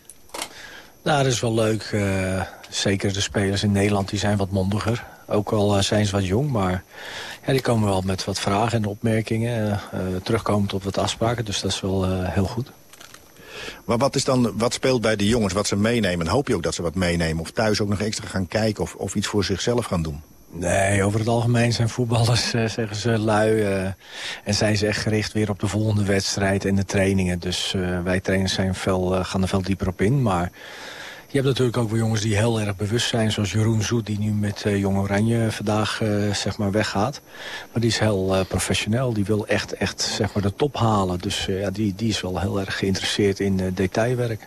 Nou, dat is wel leuk. zeker de spelers in Nederland die zijn wat mondiger. Ook al eh, zijn ze wat jong, maar ja, die komen wel met wat vragen en opmerkingen. eh, eh, terugkomend op wat afspraken, dus dat is wel heel goed. Maar wat, is dan, wat speelt bij de jongens, wat ze meenemen? Hoop je ook dat ze wat meenemen? Of thuis ook nog extra gaan kijken of, of iets voor zichzelf gaan doen? Nee, over het algemeen zijn voetballers, zeggen ze, lui. en zijn ze echt gericht weer op de volgende wedstrijd en de trainingen. Dus wij trainers zijn veel, gaan er veel dieper op in. Maar je hebt natuurlijk ook wel jongens die heel erg bewust zijn. Zoals Jeroen Zoet, die nu met eh, Jong Oranje vandaag eh, zeg maar weggaat. Maar die is heel eh, professioneel. Die wil echt, echt zeg maar de top halen. Dus ja, die, die is wel heel erg geïnteresseerd in detailwerk.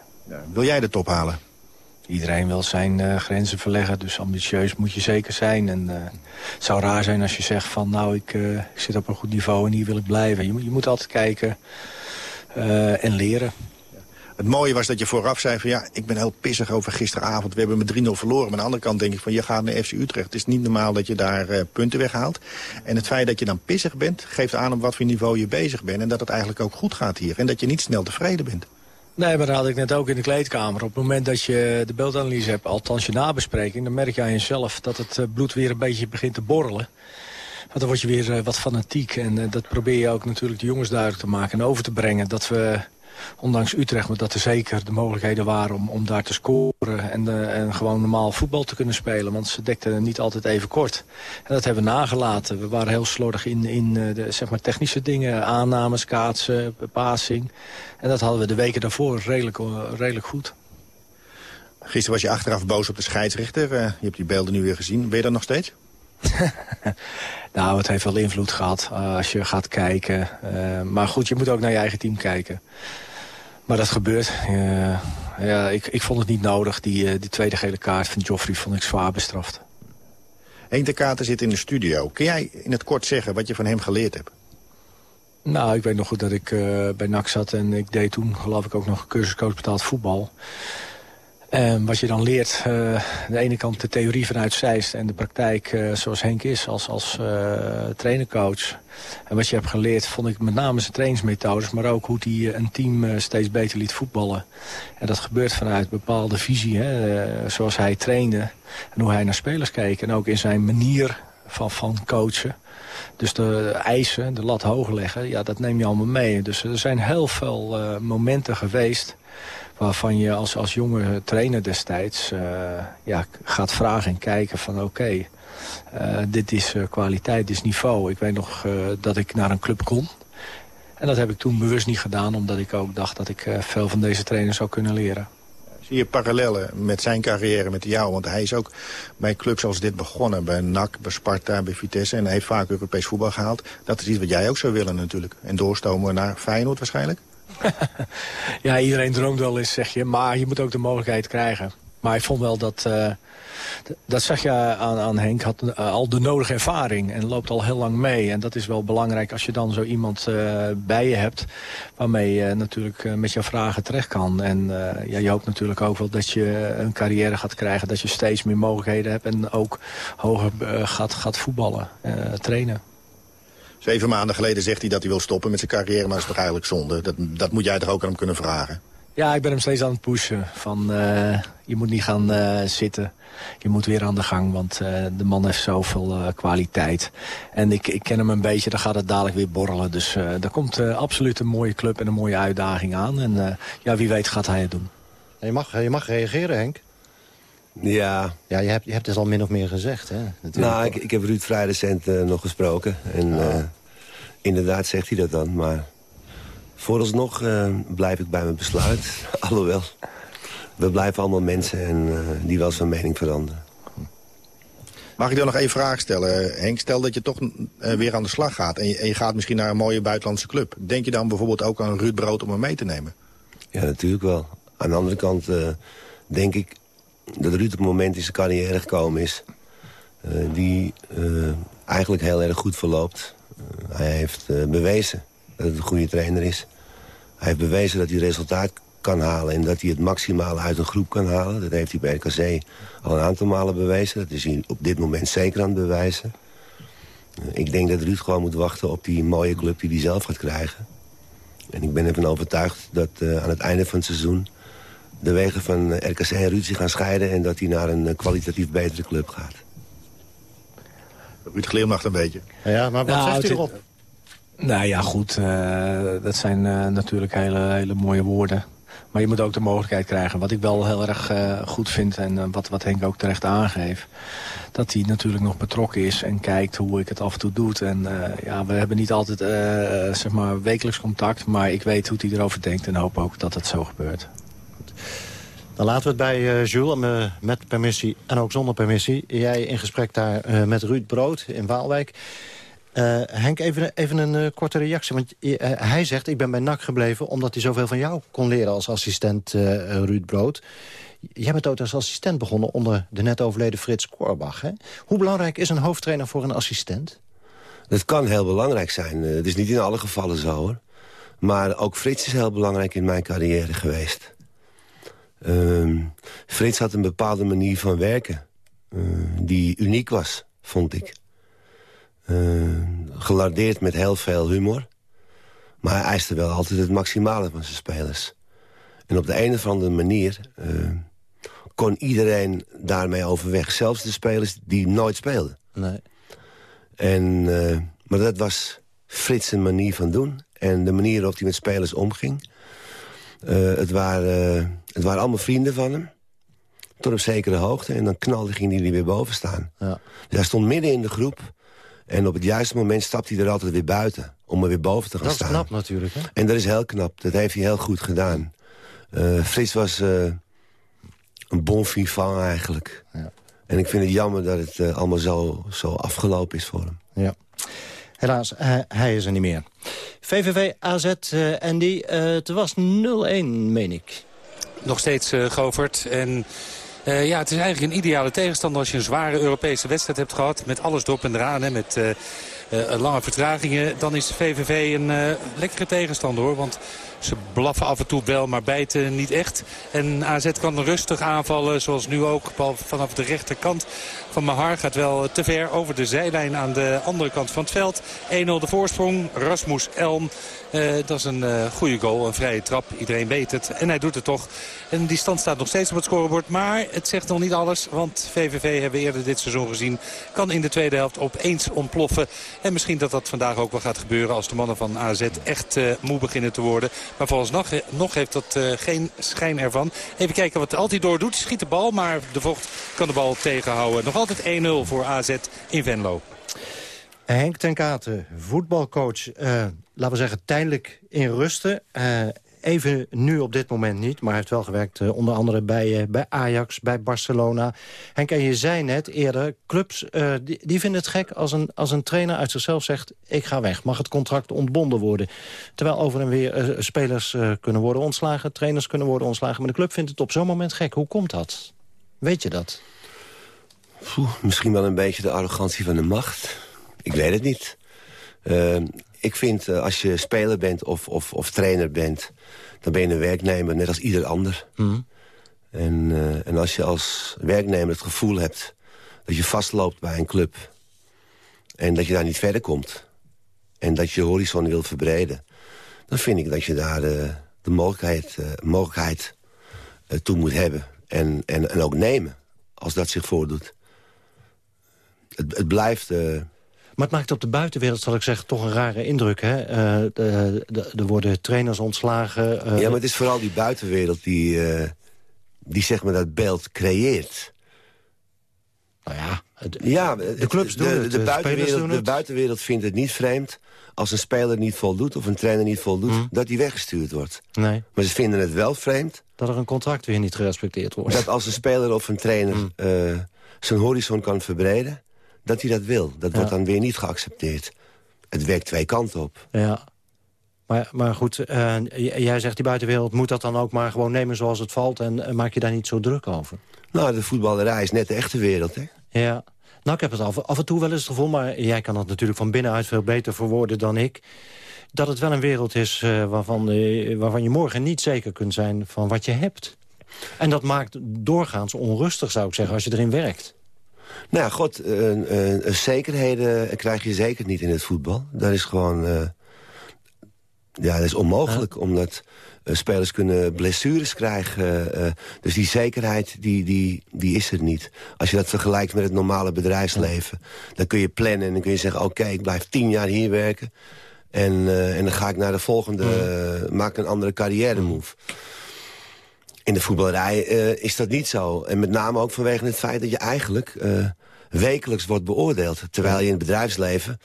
Wil jij de top halen? Iedereen wil zijn grenzen verleggen, dus ambitieus moet je zeker zijn. En het zou raar zijn als je zegt van nou, ik, ik zit op een goed niveau en hier wil ik blijven. Je, moet- je moet altijd kijken en leren. Het mooie was dat je vooraf zei van ja, ik ben heel pissig over gisteravond. We hebben met 3-0 verloren. Maar aan de andere kant denk ik van je gaat naar FC Utrecht. Het is niet normaal dat je daar uh, punten weghaalt. En het feit dat je dan pissig bent, geeft aan op wat voor niveau je bezig bent. En dat het eigenlijk ook goed gaat hier. En dat je niet snel tevreden bent. Nee, maar dat had ik net ook in de kleedkamer. Op het moment dat je de beeldanalyse hebt, althans je nabespreking... dan merk je aan jezelf dat het eh, bloed weer een beetje begint te borrelen. Want dan word je weer uh, wat fanatiek. En dat probeer je ook natuurlijk de jongens duidelijk te maken en over te brengen. Dat we ondanks Utrecht, maar dat er zeker de mogelijkheden waren om, om daar te scoren en, de, en gewoon normaal voetbal te kunnen spelen. Want ze dekten niet altijd even kort. En dat hebben we nagelaten. We waren heel slordig in, in de zeg maar, technische dingen, aannames, kaatsen, passing. En dat hadden we de weken daarvoor redelijk, redelijk goed. Gisteren was je achteraf boos op de scheidsrechter. Uh, je hebt die beelden nu weer gezien. Ben je dat nog steeds? nou, het heeft wel invloed gehad uh, als je gaat kijken. Uh, maar goed, je moet ook naar je eigen team kijken. Maar dat gebeurt. ja, ik, ik vond het niet nodig. Die, die tweede gele kaart van Joffrey vond ik zwaar bestraft. Henk de Kater zit in de studio. Kun jij in het kort zeggen wat je van hem geleerd hebt? Nou, ik weet nog goed dat ik uh, bij NAC zat en ik deed toen geloof ik ook nog een cursus coach betaald voetbal. En wat je dan leert, uh, aan de ene kant de theorie vanuit Zeist en de praktijk uh, zoals Henk is als, als trainercoach. En wat je hebt geleerd vond ik met name zijn trainingsmethodes, maar ook hoe hij een team steeds beter liet voetballen. En dat gebeurt vanuit bepaalde visie, hè, zoals hij trainde en hoe hij naar spelers keek. En ook in zijn manier van, van coachen. Dus de eisen, de lat hoog leggen, ja, dat neem je allemaal mee. Dus er zijn heel veel uh, momenten geweest waarvan je als, als jonge trainer destijds uh, ja, gaat vragen en kijken van oké, uh, dit is kwaliteit, dit is niveau. Ik weet nog dat ik naar een club kon. En dat heb ik toen bewust niet gedaan, omdat ik ook dacht dat ik veel van deze trainers zou kunnen leren. Zie je parallellen met zijn carrière met jou? Want hij is ook bij clubs als dit begonnen. Bij NAC, bij Sparta, bij Vitesse. En hij heeft vaak Europees voetbal gehaald. Dat is iets wat jij ook zou willen natuurlijk. En doorstomen naar Feyenoord waarschijnlijk? ja, iedereen droomt wel eens, zeg je. Maar je moet ook de mogelijkheid krijgen. Maar ik vond wel dat... Uh, dat zag je aan, aan Henk, had uh, al de nodige ervaring en loopt al heel lang mee. En dat is wel belangrijk als je dan zo iemand uh, bij je hebt... waarmee je natuurlijk met jouw vragen terecht kan. En ja, je hoopt natuurlijk ook wel dat je een carrière gaat krijgen... dat je steeds meer mogelijkheden hebt en ook hoger gaat, gaat voetballen, trainen. Zeven maanden geleden zegt hij dat hij wil stoppen met zijn carrière... maar dat is toch eigenlijk zonde? Dat, dat moet jij toch ook aan hem kunnen vragen? Ja, ik ben hem steeds aan het pushen. Van, uh, je moet niet gaan uh, zitten. Je moet weer aan de gang, want uh, de man heeft zoveel kwaliteit. En ik, ik ken hem een beetje, dan gaat het dadelijk weer borrelen. Dus daar komt absoluut een mooie club en een mooie uitdaging aan. En ja, wie weet gaat hij het doen. Je mag, je mag reageren, Henk. Ja. Ja, je hebt, je hebt het al min of meer gezegd, hè? Natuurlijk. Nou, ik, ik heb Ruud vrij recent nog gesproken. En ja. inderdaad zegt hij dat dan, maar... Vooralsnog uh, blijf ik bij mijn besluit. Alhoewel, we blijven allemaal mensen en uh, die wel zijn mening veranderen. Mag ik dan nog één vraag stellen, Henk? Stel dat je toch uh, weer aan de slag gaat en je, en je, gaat misschien naar een mooie buitenlandse club. Denk je dan bijvoorbeeld ook aan Ruud Brood om hem mee te nemen? Ja, natuurlijk wel. Aan de andere kant denk ik dat Ruud op het moment in zijn carrière gekomen is... die eigenlijk heel erg goed verloopt. hij heeft bewezen dat het een goede trainer is. Hij heeft bewezen dat hij resultaat kan halen... en dat hij het maximale uit een groep kan halen. Dat heeft hij bij RKC al een aantal malen bewezen. Dat is hij op dit moment zeker aan het bewijzen. Ik denk dat Ruud gewoon moet wachten op die mooie club die hij zelf gaat krijgen. En ik ben ervan overtuigd dat uh, aan het einde van het seizoen... de wegen van RKC en Ruud zich gaan scheiden... en dat hij naar een kwalitatief betere club gaat. Ruud glimlacht een beetje. Ja, maar wat nou, zegt u erop? Nou ja, goed. Uh, dat zijn uh, natuurlijk hele, hele mooie woorden. Maar je moet ook de mogelijkheid krijgen. Wat ik wel heel erg uh, goed vind en wat, wat Henk ook terecht aangeeft. Dat hij natuurlijk nog betrokken is en kijkt hoe ik het af en toe doe. En ja, we hebben niet altijd zeg maar wekelijks contact. Maar ik weet hoe hij erover denkt en hoop ook dat het zo gebeurt. Laten we het bij Jules, met permissie en ook zonder permissie. Jij in gesprek daar met Ruud Brood in Waalwijk. Henk, even, even een korte reactie. Want hij zegt, ik ben bij NAC gebleven... omdat hij zoveel van jou kon leren als assistent Ruud Brood. Jij bent ook als assistent begonnen onder de net overleden Frits Korbach. Hè? Hoe belangrijk is een hoofdtrainer voor een assistent? Dat kan heel belangrijk zijn. het is niet in alle gevallen zo, hoor. Maar ook Frits is heel belangrijk in mijn carrière geweest. Ehm, Frits had een bepaalde manier van werken. eh, die uniek was, vond ik. Eh, gelardeerd met heel veel humor. Maar hij eiste wel altijd het maximale van zijn spelers. En op de een of andere manier eh, kon iedereen daarmee overweg. Zelfs de spelers die nooit speelden. Nee. En, eh, maar dat was Frits' een manier van doen. En de manier waarop hij met spelers omging. Eh, het, waren, het waren allemaal vrienden van hem. Tot op zekere hoogte. En dan knalde ging hij er weer boven staan. Ja. Dus hij stond midden in de groep. En op het juiste moment stapte hij er altijd weer buiten. Om er weer boven te gaan Dat is staan. knap natuurlijk, hè? En dat is heel knap. Dat heeft hij heel goed gedaan. Eh, Frits was eh, een bon vivant eigenlijk. Ja. En ik vind het jammer dat het eh, allemaal zo, zo afgelopen is voor hem. Ja. Helaas, hij, hij is er niet meer. VVV AZ, Andy, het was 0-1, meen ik. Nog steeds eh Govert. En eh, ja, het is eigenlijk een ideale tegenstander als je een zware Europese wedstrijd hebt gehad. Met alles erop en eraan. Hè, met eh, lange vertragingen. Dan is de VVV een lekkere tegenstander hoor. Want ze blaffen af en toe wel, maar bijten niet echt. En AZ kan rustig aanvallen, zoals nu ook. Vanaf de rechterkant van Mahar gaat wel te ver over de zijlijn aan de andere kant van het veld. 1-0 de voorsprong. Rasmus Elm. Eh, dat is een eh, goede goal, een vrije trap. Iedereen weet het. En hij doet het toch. En die stand staat nog steeds op het scorebord. Maar het zegt nog niet alles. Want VVV hebben we eerder dit seizoen gezien. Kan in de tweede helft opeens ontploffen. En misschien dat dat vandaag ook wel gaat gebeuren. Als de mannen van AZ echt eh, moe beginnen te worden. Maar volgens nog, heeft dat geen schijn ervan. Even kijken wat Altidoor doet. Schiet de bal. Maar de Vocht kan de bal tegenhouden. Nog altijd 1-0 voor AZ in Venlo. Henk ten Katen, voetbalcoach, eh, laten we zeggen tijdelijk in rusten. Eh, even nu op dit moment niet, maar hij heeft wel gewerkt eh, onder andere bij, bij Ajax, bij Barcelona. Henk, en je zei net eerder, clubs die, vinden het gek als een, als een trainer uit zichzelf zegt... ik ga weg, mag het contract ontbonden worden. Terwijl over en weer spelers kunnen worden ontslagen, trainers kunnen worden ontslagen. Maar de club vindt het op zo'n moment gek. Hoe komt dat? Weet je dat? Poeh, misschien wel een beetje de arrogantie van de macht. Ik weet het niet. Uh, ik vind uh, als je speler bent of, of, of, trainer bent... dan ben je een werknemer, net als ieder ander. Mm. En, uh, en als je als werknemer het gevoel hebt... dat je vastloopt bij een club... en dat je daar niet verder komt... en dat je je horizon wil verbreden... dan vind ik dat je daar uh, de mogelijkheid, mogelijkheid toe moet hebben. En, en, en ook nemen, als dat zich voordoet. Het, het blijft... Maar het maakt op de buitenwereld, zal ik zeggen, toch een rare indruk. Hè? De, de, er worden trainers ontslagen. Uh... Ja, maar het is vooral die buitenwereld die, die zeg maar dat beeld creëert. Nou ja, het, ja de clubs doen de, het, de, de buitenwereld, doen de buitenwereld vindt het niet vreemd als een speler niet voldoet of een trainer niet voldoet, Mm. dat hij weggestuurd wordt. Nee. Maar ze vinden het wel vreemd. Dat er een contract weer niet gerespecteerd wordt. Dat als een speler of een trainer Mm. uh, zijn horizon kan verbreden, dat hij dat wil. Dat Ja. wordt dan weer niet geaccepteerd. Het werkt twee kanten op. Ja. Maar, maar goed, uh, jij zegt die buitenwereld moet dat dan ook maar gewoon nemen zoals het valt... en uh, maak je daar niet zo druk over? Nou, de voetballerij is net de echte wereld, hè? Ja. Nou, ik heb het af, af en toe wel eens het gevoel... maar jij kan dat natuurlijk van binnenuit veel beter verwoorden dan ik... dat het wel een wereld is uh, waarvan, waarvan je morgen niet zeker kunt zijn van wat je hebt. En dat maakt doorgaans onrustig, zou ik zeggen, als je erin werkt. Nou ja, god, uh, uh, zekerheden krijg je zeker niet in het voetbal. Dat is gewoon... Uh, ja, dat is onmogelijk, omdat spelers kunnen blessures krijgen. dus die zekerheid, die, die, die is er niet. Als je dat vergelijkt met het normale bedrijfsleven... dan kun je plannen en dan kun je zeggen... oké, okay, ik blijf tien jaar hier werken... en, en dan ga ik naar de volgende... maak een andere carrière move. In de voetballerij uh, is dat niet zo. En met name ook vanwege het feit dat je eigenlijk uh, wekelijks wordt beoordeeld. Terwijl je in het bedrijfsleven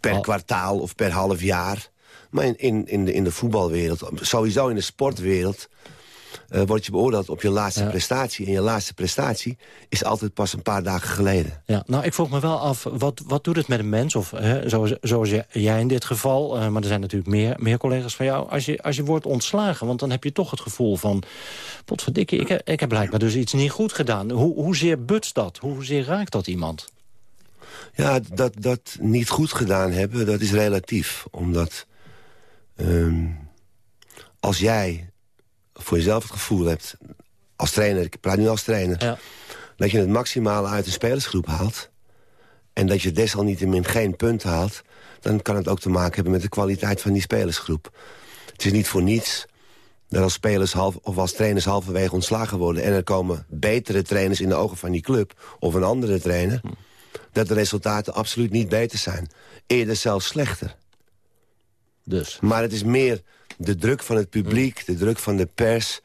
per kwartaal of per half jaar... maar in, in, in, de, in de voetbalwereld, sowieso in de sportwereld... Uh, word je beoordeeld op je laatste ja. prestatie. En je laatste prestatie is altijd pas een paar dagen geleden. Ja, nou, ik vroeg me wel af, wat, wat doet het met een mens? Of hè, zoals, zoals jij in dit geval, uh, maar er zijn natuurlijk meer, meer collega's van jou. Als je, als je wordt ontslagen, want dan heb je toch het gevoel van... potverdikkie, ik, ik heb blijkbaar dus iets niet goed gedaan. Hoe, hoezeer butst dat? Hoezeer raakt dat iemand? Ja, dat, dat niet goed gedaan hebben, dat is relatief. Omdat... Um, als jij voor jezelf het gevoel hebt... als trainer, ik praat nu als trainer... dat je het maximale uit de spelersgroep haalt... en dat je desalniettemin geen punt haalt... dan kan het ook te maken hebben met de kwaliteit van die spelersgroep. Het is niet voor niets dat als spelers half, of als trainers halverwege ontslagen worden... en er komen betere trainers in de ogen van die club of een andere trainer... dat de resultaten absoluut niet beter zijn. Eerder zelfs slechter. Dus. Maar het is meer de druk van het publiek, de druk van de pers...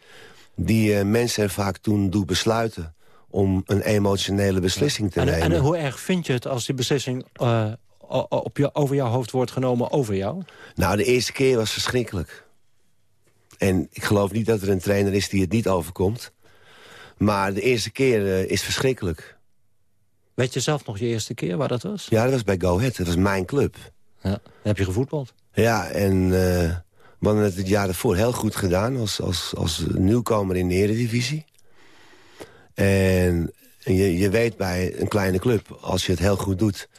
die uh, mensen er vaak toen doet besluiten om een emotionele beslissing te en, nemen. En hoe erg vind je het als die beslissing uh, op je, over jouw hoofd wordt genomen over jou? Nou, de eerste keer was verschrikkelijk. En ik geloof niet dat er een trainer is die het niet overkomt. Maar de eerste keer uh, is verschrikkelijk. Weet je zelf nog je eerste keer waar dat was? Ja, dat was bij Go Ahead. Dat was mijn club. Ja, dan heb je gevoetbald. Ja, en uh, we hadden het het jaar ervoor heel goed gedaan... als, als, als nieuwkomer in de Eredivisie. En je, je weet bij een kleine club, als je het heel goed doet...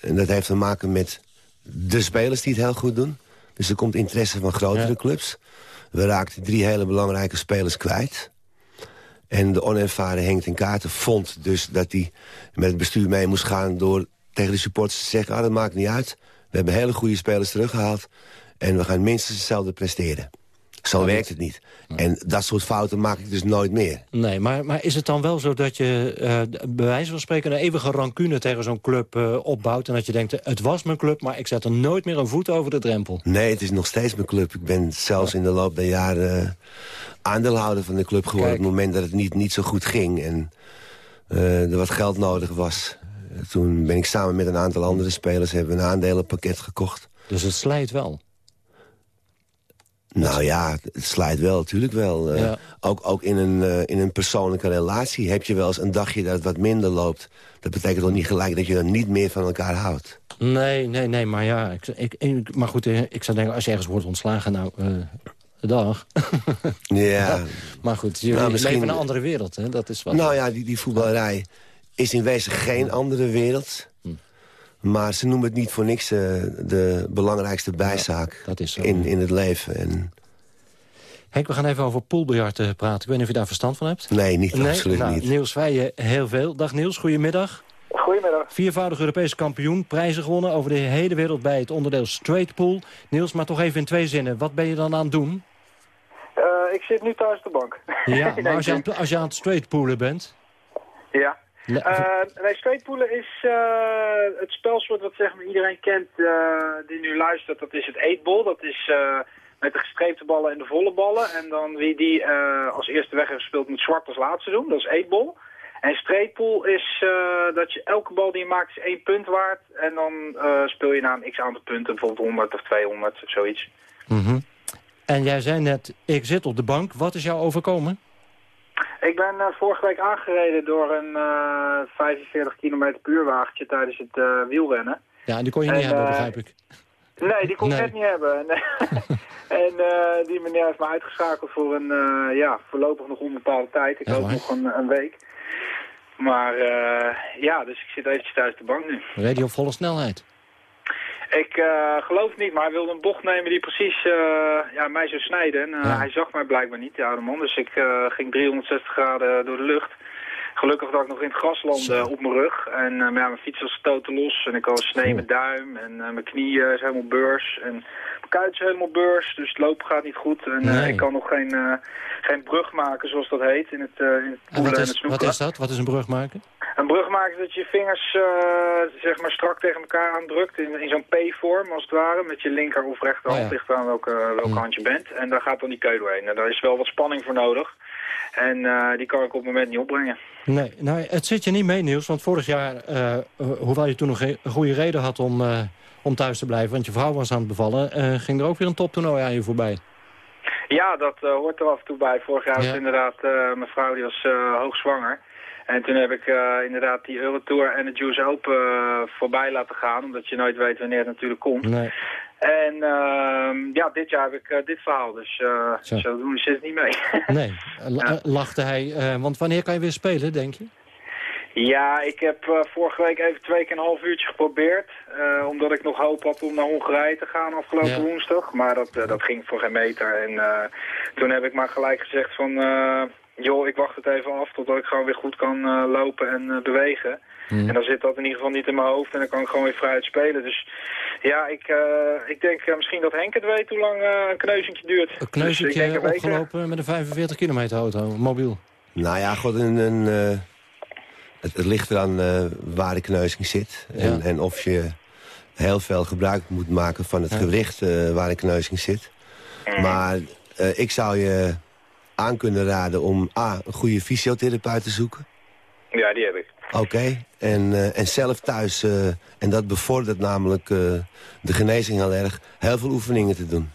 en dat heeft te maken met de spelers die het heel goed doen... dus er komt interesse van grotere ja. clubs... We raakten drie hele belangrijke spelers kwijt. En de onervaren Henk ten Kaarten vond dus dat hij met het bestuur mee moest gaan... door tegen de supporters te zeggen, ah, dat maakt niet uit. We hebben hele goede spelers teruggehaald. En we gaan minstens hetzelfde presteren. Zo werkt het niet. En dat soort fouten maak ik dus nooit meer. Nee, maar, maar is het dan wel zo dat je uh, bij wijze van spreken... een eeuwige rancune tegen zo'n club uh, opbouwt... en dat je denkt, het was mijn club, maar ik zet er nooit meer een voet over de drempel? Nee, het is nog steeds mijn club. Ik ben zelfs in de loop der jaren uh, aandeelhouder van de club geworden... Op het moment dat het niet, niet zo goed ging en er wat geld nodig was. Toen ben ik samen met een aantal andere spelers... hebben we een aandelenpakket gekocht. Dus het slijt wel? Nou ja, het slijt wel, natuurlijk wel. Ja. Uh, ook ook in, een, uh, in een persoonlijke relatie heb je wel eens een dagje dat het wat minder loopt. Dat betekent toch niet gelijk dat je dan niet meer van elkaar houdt? Nee, nee, nee, maar ja, ik, ik, maar goed, ik zou denken, als je ergens wordt ontslagen, nou, uh, dag. ja. ja. Maar goed, je nou, misschien... leven in een andere wereld, hè? dat is wat. Nou ja, die, die voetballerij is in wezen geen andere wereld... Maar ze noemen het niet voor niks uh, de belangrijkste bijzaak ja, zo, in, in het leven. En... Henk, we gaan even over poolbiljart praten. Ik weet niet of je daar verstand van hebt. Nee, niet, nee? absoluut nou, niet. Niels Weijen, heel veel. Dag Niels, goedemiddag. Goedemiddag. Viervoudig Europese kampioen, prijzen gewonnen over de hele wereld bij het onderdeel straight pool. Niels, maar toch even in twee zinnen. Wat ben je dan aan het doen? Uh, ik zit nu thuis op de bank. Ja, maar als je, aan, als je aan het straight poolen bent? Ja. Uh, nee, is uh, het spelsoort wat zeg maar, iedereen kent uh, die nu luistert. Dat is het eetbol. Dat is met de gestreepte ballen en de volle ballen. En dan wie die als eerste weg heeft gespeeld moet zwart als laatste doen. Dat is eetbol. En straightpool is dat je elke bal die je maakt is één punt waard. En dan speel je na een x aantal punten, bijvoorbeeld 100 of 200 of zoiets. Mm -hmm. En jij zei net, ik zit op de bank. Wat is jou overkomen? Ik ben uh, vorige week aangereden door een uh, 45 km per uur wagentje tijdens het uh, wielrennen. Ja, en die kon je niet en, hebben, begrijp ik. Nee, die kon nee. ik net niet hebben. en die meneer heeft me uitgeschakeld voor een ja, voorlopig nog onbepaalde tijd. Ik hoop nog een, een, week. Maar ja, dus ik zit eventjes thuis de bank nu. Reed je op volle snelheid? Ik uh, geloof het niet, maar hij wilde een bocht nemen die precies uh, ja, mij zou snijden. En uh, ja. hij zag mij blijkbaar niet, de oude man. Dus ik ging 360 graden door de lucht. Gelukkig dat ik nog in het grasland op mijn rug. En ja, mijn fiets was stoten los en ik had een snee in mijn duim. En mijn knie is helemaal beurs. En mijn kuit is helemaal beurs, dus het lopen gaat niet goed. En nee. ik kan nog geen, geen brug maken, zoals dat heet, in het, in het en wat, is, en het wat is dat? Wat is een brug maken? Een brug maken dat je vingers uh, zeg maar strak tegen elkaar aandrukt in, in zo'n P-vorm als het ware. Met je linker of rechterhand, oh, ja. ligt aan welke, welke mm. hand je bent. En daar gaat dan die keu doorheen. En daar is wel wat spanning voor nodig. En uh, die kan ik op het moment niet opbrengen. Nee, nou, het zit je niet mee Niels. Want vorig jaar, uh, hoewel je toen nog een goede reden had om, om thuis te blijven... want je vrouw was aan het bevallen, ging er ook weer een toptoernooi aan je voorbij. Ja, dat hoort er af en toe bij. Vorig jaar ja. was inderdaad, mijn vrouw die was hoogzwanger. En toen heb ik uh, inderdaad die Eurotour en de US Open uh, voorbij laten gaan. Omdat je nooit weet wanneer het natuurlijk komt. Nee. En uh, ja, dit jaar heb ik uh, dit verhaal. Dus zo. doen ze het niet mee. nee, ja. lachte hij. want wanneer kan je weer spelen, denk je? Ja, ik heb uh, vorige week even twee keer een half uurtje geprobeerd. Uh, omdat ik nog hoop had om naar Hongarije te gaan afgelopen ja. woensdag. Maar dat, uh, dat ging voor geen meter. En toen heb ik maar gelijk gezegd van... joh, ik wacht het even af totdat ik gewoon weer goed kan lopen en bewegen. Mm. En dan zit dat in ieder geval niet in mijn hoofd en dan kan ik gewoon weer vrij spelen. Dus ja, ik, ik denk misschien dat Henk het weet hoe lang een kneuzentje duurt. Een kneuzentje dus opgelopen met een 45 kilometer auto, mobiel? Nou ja, goed, een... een het, het, ligt eraan uh, waar de kneuzing zit. En, en, of je heel veel gebruik moet maken van het ja. gewicht uh, waar de kneuzing zit. Maar uh, ik zou je aan kunnen raden om A, een goede fysiotherapeut te zoeken. Ja, die heb ik. Oké, okay. en, en zelf thuis, en dat bevordert namelijk de genezing heel erg, heel veel oefeningen te doen.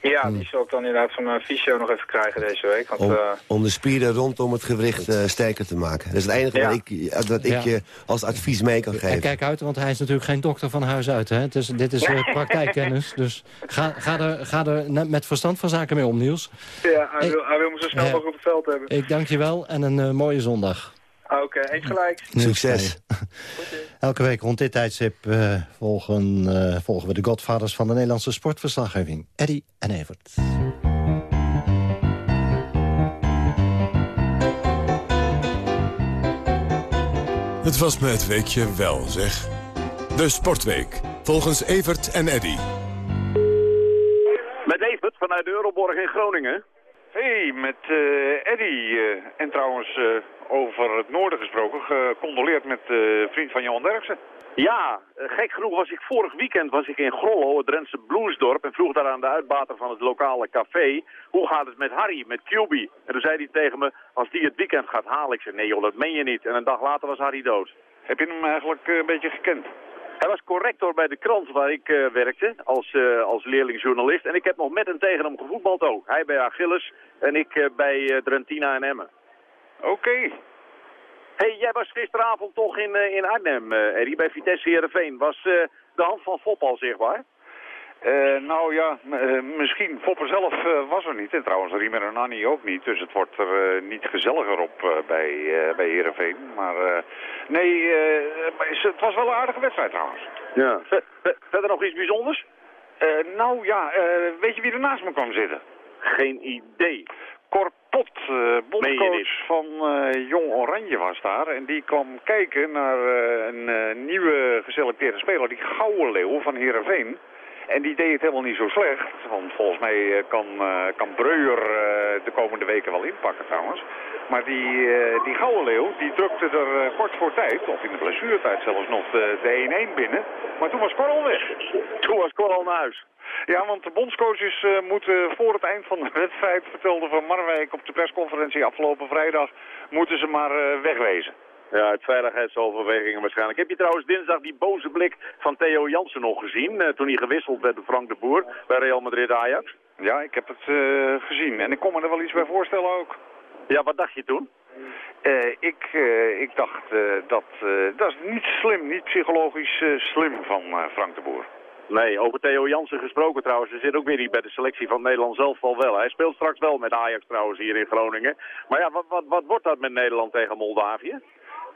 Ja, die zal ik dan inderdaad van mijn fysio nog even krijgen deze week. Want, om, uh... om, de spieren rondom het gewricht uh, sterker te maken. Dat is het enige ja. wat ik, wat ik ja. je als advies mee kan geven. En kijk uit, want hij is natuurlijk geen dokter van huis uit. Hè? Dus, dit is uh, praktijkkennis. Dus ga, ga, er, ga er met verstand van zaken mee om, Niels. Ja, hij, wil, hij wil me zo snel mogelijk op het veld hebben. Ik dank je wel en een mooie zondag. Oké, okay, eens gelijk. Succes. Elke week rond dit tijdstip uh, volgen, uh, volgen we de godvaders van de Nederlandse sportverslaggeving. Eddy en Evert. Het was me het weekje wel, zeg. De Sportweek, volgens Evert en Eddy. Met Evert vanuit de Euroborg in Groningen. Hey, met uh, Eddy. en trouwens over het noorden gesproken, gecondoleerd met vriend van Johan Derksen. Ja, gek genoeg was ik vorig weekend was ik in Grollo, het Drentse Bluesdorp, en vroeg daar aan de uitbater van het lokale café, hoe gaat het met Harry, met QB? En toen zei hij tegen me, als die het weekend gaat halen, ik zei, nee joh, dat meen je niet. En een dag later was Harry dood. Heb je hem eigenlijk een beetje gekend? Hij was corrector bij de krant waar ik uh, werkte, als, uh, als leerlingjournalist. En ik heb nog met en tegen hem gevoetbald ook. Hij bij Achilles en ik uh, bij Drentina en Emmen. Oké. Okay. hey, jij was gisteravond toch in, in Arnhem, Eddie, bij Vitesse Heerenveen. Was de hand van Fop al zichtbaar? Nou ja, misschien. Fopper zelf was er niet. En trouwens Riemer en Annie ook niet. Dus het wordt er niet gezelliger op bij, bij Heerenveen. Maar nee, het was wel een aardige wedstrijd trouwens. Ja. Verder nog iets bijzonders? nou ja, weet je wie er naast me kwam zitten? Geen idee. Cor Pot, uh, van uh, Jong Oranje was daar. En die kwam kijken naar uh, een nieuwe geselecteerde speler, die Gouden Leeuw van Heerenveen. En die deed het helemaal niet zo slecht. Want volgens mij kan, kan Breuer de komende weken wel inpakken trouwens. Maar die, die Gouden Leeuw, die drukte er kort voor tijd, of in de blessuretijd zelfs nog, de 1-1 binnen. Maar toen was Cor weg. Toen was Cor al naar huis. Ja, want de bondscoaches uh, moeten voor het eind van de wedstrijd, vertelde Van Marwijk op de persconferentie afgelopen vrijdag, moeten ze maar uh, wegwezen. Ja, uit veiligheidsoverwegingen waarschijnlijk. Heb je trouwens dinsdag die boze blik van Theo Jansen nog gezien, uh, toen hij gewisseld werd door Frank de Boer bij Real Madrid-Ajax? Ja, ik heb het gezien en ik kon me er wel iets bij voorstellen ook. Ja, wat dacht je toen? ik, ik dacht dat, dat is niet slim, niet psychologisch slim van Frank de Boer. Nee, over Theo Jansen gesproken trouwens. Hij zit ook weer niet bij de selectie van Nederland zelf al wel. Hij speelt straks wel met Ajax trouwens hier in Groningen. Maar ja, wat, wat, wat wordt dat met Nederland tegen Moldavië?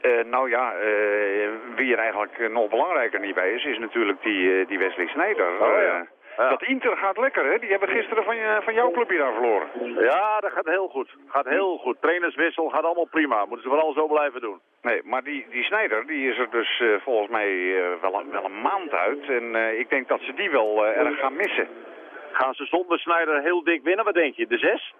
Uh, nou ja, uh, wie er eigenlijk nog belangrijker niet bij is, is natuurlijk die, uh, die Wesley Sneijder. Oh, ja. Ja. Dat Inter gaat lekker, hè? Die hebben gisteren van, je, van jouw clubje daar verloren. Ja, dat gaat heel goed. Gaat heel goed. Trainerswissel gaat allemaal prima. Moeten ze vooral zo blijven doen. Nee, maar die, die Snijder, die is er dus volgens mij wel, wel een maand uit. En ik denk dat ze die wel erg gaan missen. Gaan ze zonder Snijder heel dik winnen? Wat denk je? De zes?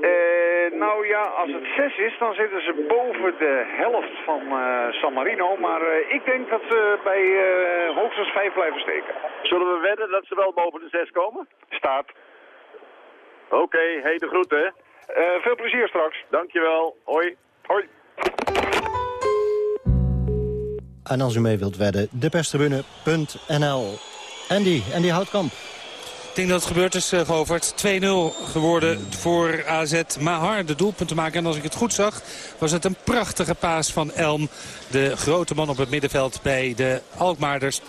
Uh, nou ja, als het 6 is, dan zitten ze boven de helft van uh, San Marino. Maar uh, ik denk dat ze bij hoogstens 5 blijven steken. Zullen we wedden dat ze wel boven de 6 komen? Staat. Oké, okay, hey de groeten. veel plezier straks. Dankjewel. Hoi. Hoi. En als u mee wilt wedden, deperstribune.nl. Andy, Andy Houtkamp. Ik denk dat het gebeurd is, uh, Govert. 2-0 geworden voor AZ. Mahar de doelpunt te maken. En als ik het goed zag, was het een prachtige paas van Elm. De grote man op het middenveld bij de Alkmaarders. 2-0.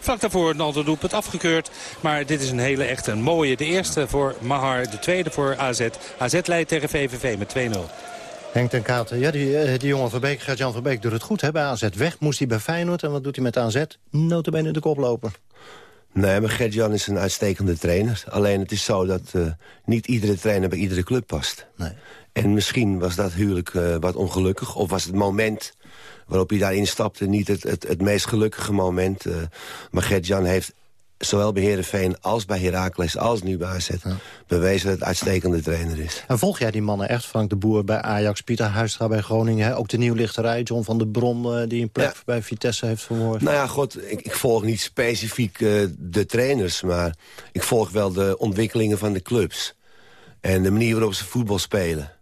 Vlak daarvoor een ander doelpunt afgekeurd. Maar dit is een hele echte een mooie. De eerste voor Mahar, de tweede voor AZ. AZ leidt tegen VVV met 2-0. Henk ten Katen, ja, die, eh, die jongen Verbeek, Gert-Jan Verbeek doet het goed hè, bij AZ. Weg moest hij bij Feyenoord en wat doet hij met AZ? Notabene de koploper. Nee, maar Gert-Jan is een uitstekende trainer. Alleen het is zo dat uh, niet iedere trainer bij iedere club past. Nee. En misschien was dat huwelijk uh, wat ongelukkig. Of was het moment waarop hij daarin stapte niet het, het, het meest gelukkige moment. Uh, maar Gert-Jan heeft zowel bij Heerenveen als bij Heracles als nu bij AZ... bewezen dat het uitstekende trainer is. En volg jij die mannen echt? Frank de Boer bij Ajax, Pieter Huistra bij Groningen... Hè? ook de nieuwlichterij, John van der Brom... Uh, die een plek ja. bij Vitesse heeft vermoord. Nou ja, god, ik, ik volg niet specifiek uh, de trainers... maar ik volg wel de ontwikkelingen van de clubs. En de manier waarop ze voetbal spelen.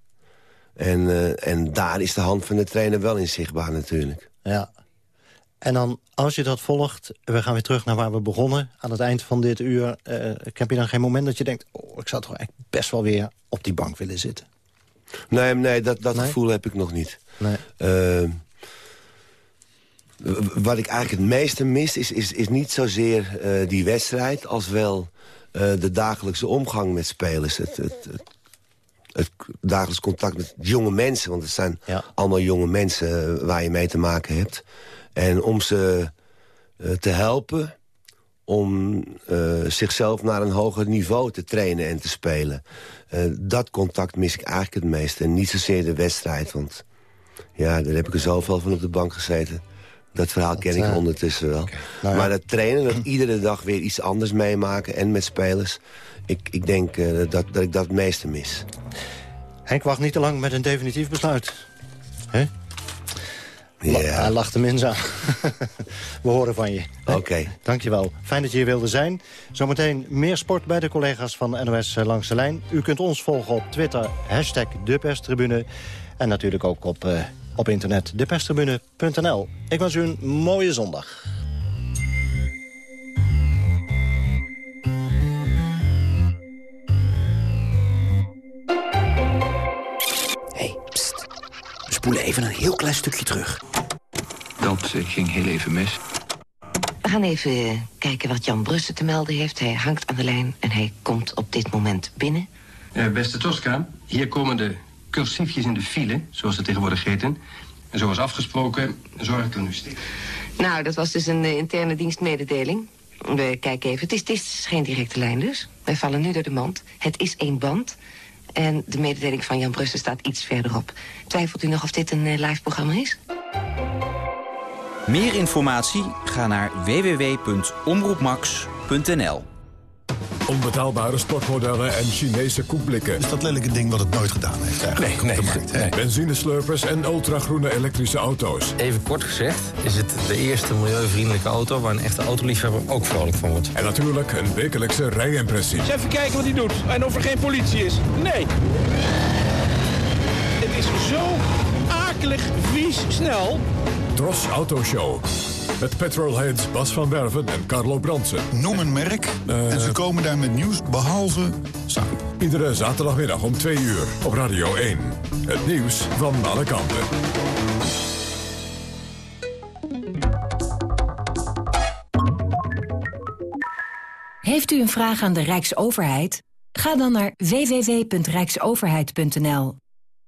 En, uh, en daar is de hand van de trainer wel in zichtbaar natuurlijk. Ja, en dan, als je dat volgt, we gaan weer terug naar waar we begonnen... aan het eind van dit uur, uh, heb je dan geen moment dat je denkt... oh, ik zou toch echt best wel weer op die bank willen zitten? Nee, nee dat, dat nee? gevoel heb ik nog niet. Nee. Uh, wat ik eigenlijk het meeste mis, is, is, is niet zozeer uh, die wedstrijd... als wel de dagelijkse omgang met spelers. Het, het, het, het dagelijks contact met jonge mensen. Want het zijn ja. allemaal jonge mensen waar je mee te maken hebt... En om ze uh, te helpen om uh, zichzelf naar een hoger niveau te trainen en te spelen. Uh, dat contact mis ik eigenlijk het meest. En niet zozeer de wedstrijd, want ja, daar heb ik er zoveel van op de bank gezeten. Dat verhaal ken ik ondertussen wel. Okay. Nou, maar dat trainen, dat iedere dag weer iets anders meemaken... en met spelers, ik, ik denk dat, dat ik dat het meeste mis. Henk wacht niet te lang met een definitief besluit. Hè? Ja. Hij lacht de mensen aan. We horen van je. Oké. Okay. Dankjewel. Fijn dat je hier wilde zijn. Zometeen meer sport bij de collega's van NOS Langs de Lijn. U kunt ons volgen op Twitter, hashtag deperstribune. En natuurlijk ook op, uh, op internet, deperstribune.nl. Ik wens u een mooie zondag. Spoelen even een heel klein stukje terug. Dat uh, ging heel even mis. We gaan even kijken wat Jan Brussen te melden heeft. Hij hangt aan de lijn en hij komt op dit moment binnen. Uh, beste Tosca, hier komen de cursiefjes in de file, zoals ze tegenwoordig heten. En zoals afgesproken, zorg ik er nu steeds. Nou, dat was dus een uh, interne dienstmededeling. We kijken even. Het is, het is geen directe lijn dus. Wij vallen nu door de mand. Het is één band. En de mededeling van Jan Brussen staat iets verderop. Twijfelt u nog of dit een uh, live programma is? Meer informatie? Ga naar www.omroepmax.nl Onbetaalbare sportmodellen en Chinese koekblikken. Is dat lelijke ding wat het nooit gedaan heeft eigenlijk? Nee, nee, nee. Benzineslurpers en ultragroene elektrische auto's. Even kort gezegd is het de eerste milieuvriendelijke auto... waar een echte autoliefhebber ook vrolijk van wordt. En natuurlijk een wekelijkse rijimpressie. Even kijken wat hij doet en of er geen politie is. Nee. Het is zo akelig, vies, snel. Tros Autoshow. Met petrolheads Bas van Werven en Carlo Bransen. Noem een merk uh, en ze komen daar met nieuws behalve samen. Iedere zaterdagmiddag om 2 uur op Radio 1. Het nieuws van alle kanten. Heeft u een vraag aan de Rijksoverheid? Ga dan naar www.rijksoverheid.nl.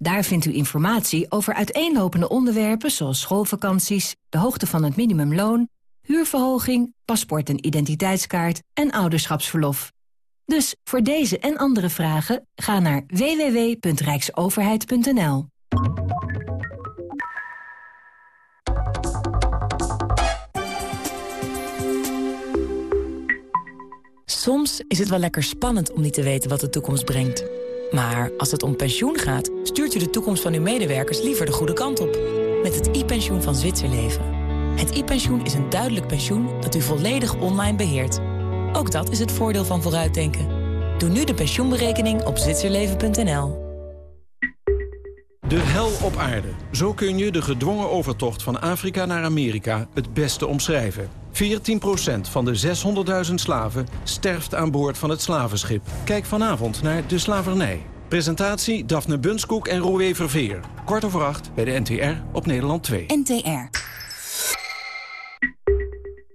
Daar vindt u informatie over uiteenlopende onderwerpen zoals schoolvakanties, de hoogte van het minimumloon, huurverhoging, paspoort en identiteitskaart en ouderschapsverlof. Dus voor deze en andere vragen ga naar www.rijksoverheid.nl. Soms is het wel lekker spannend om niet te weten wat de toekomst brengt. Maar als het om pensioen gaat, stuurt u de toekomst van uw medewerkers liever de goede kant op. Met het e-pensioen van Zwitserleven. Het e-pensioen is een duidelijk pensioen dat u volledig online beheert. Ook dat is het voordeel van vooruitdenken. Doe nu de pensioenberekening op zwitserleven.nl. De hel op aarde. Zo kun je de gedwongen overtocht van Afrika naar Amerika het beste omschrijven. 14% van de 600.000 slaven sterft aan boord van het slavenschip. Kijk vanavond naar De Slavernij. Presentatie Daphne Bunskoek en Roué Verveer. Kwart over acht bij de NTR op Nederland 2. NTR.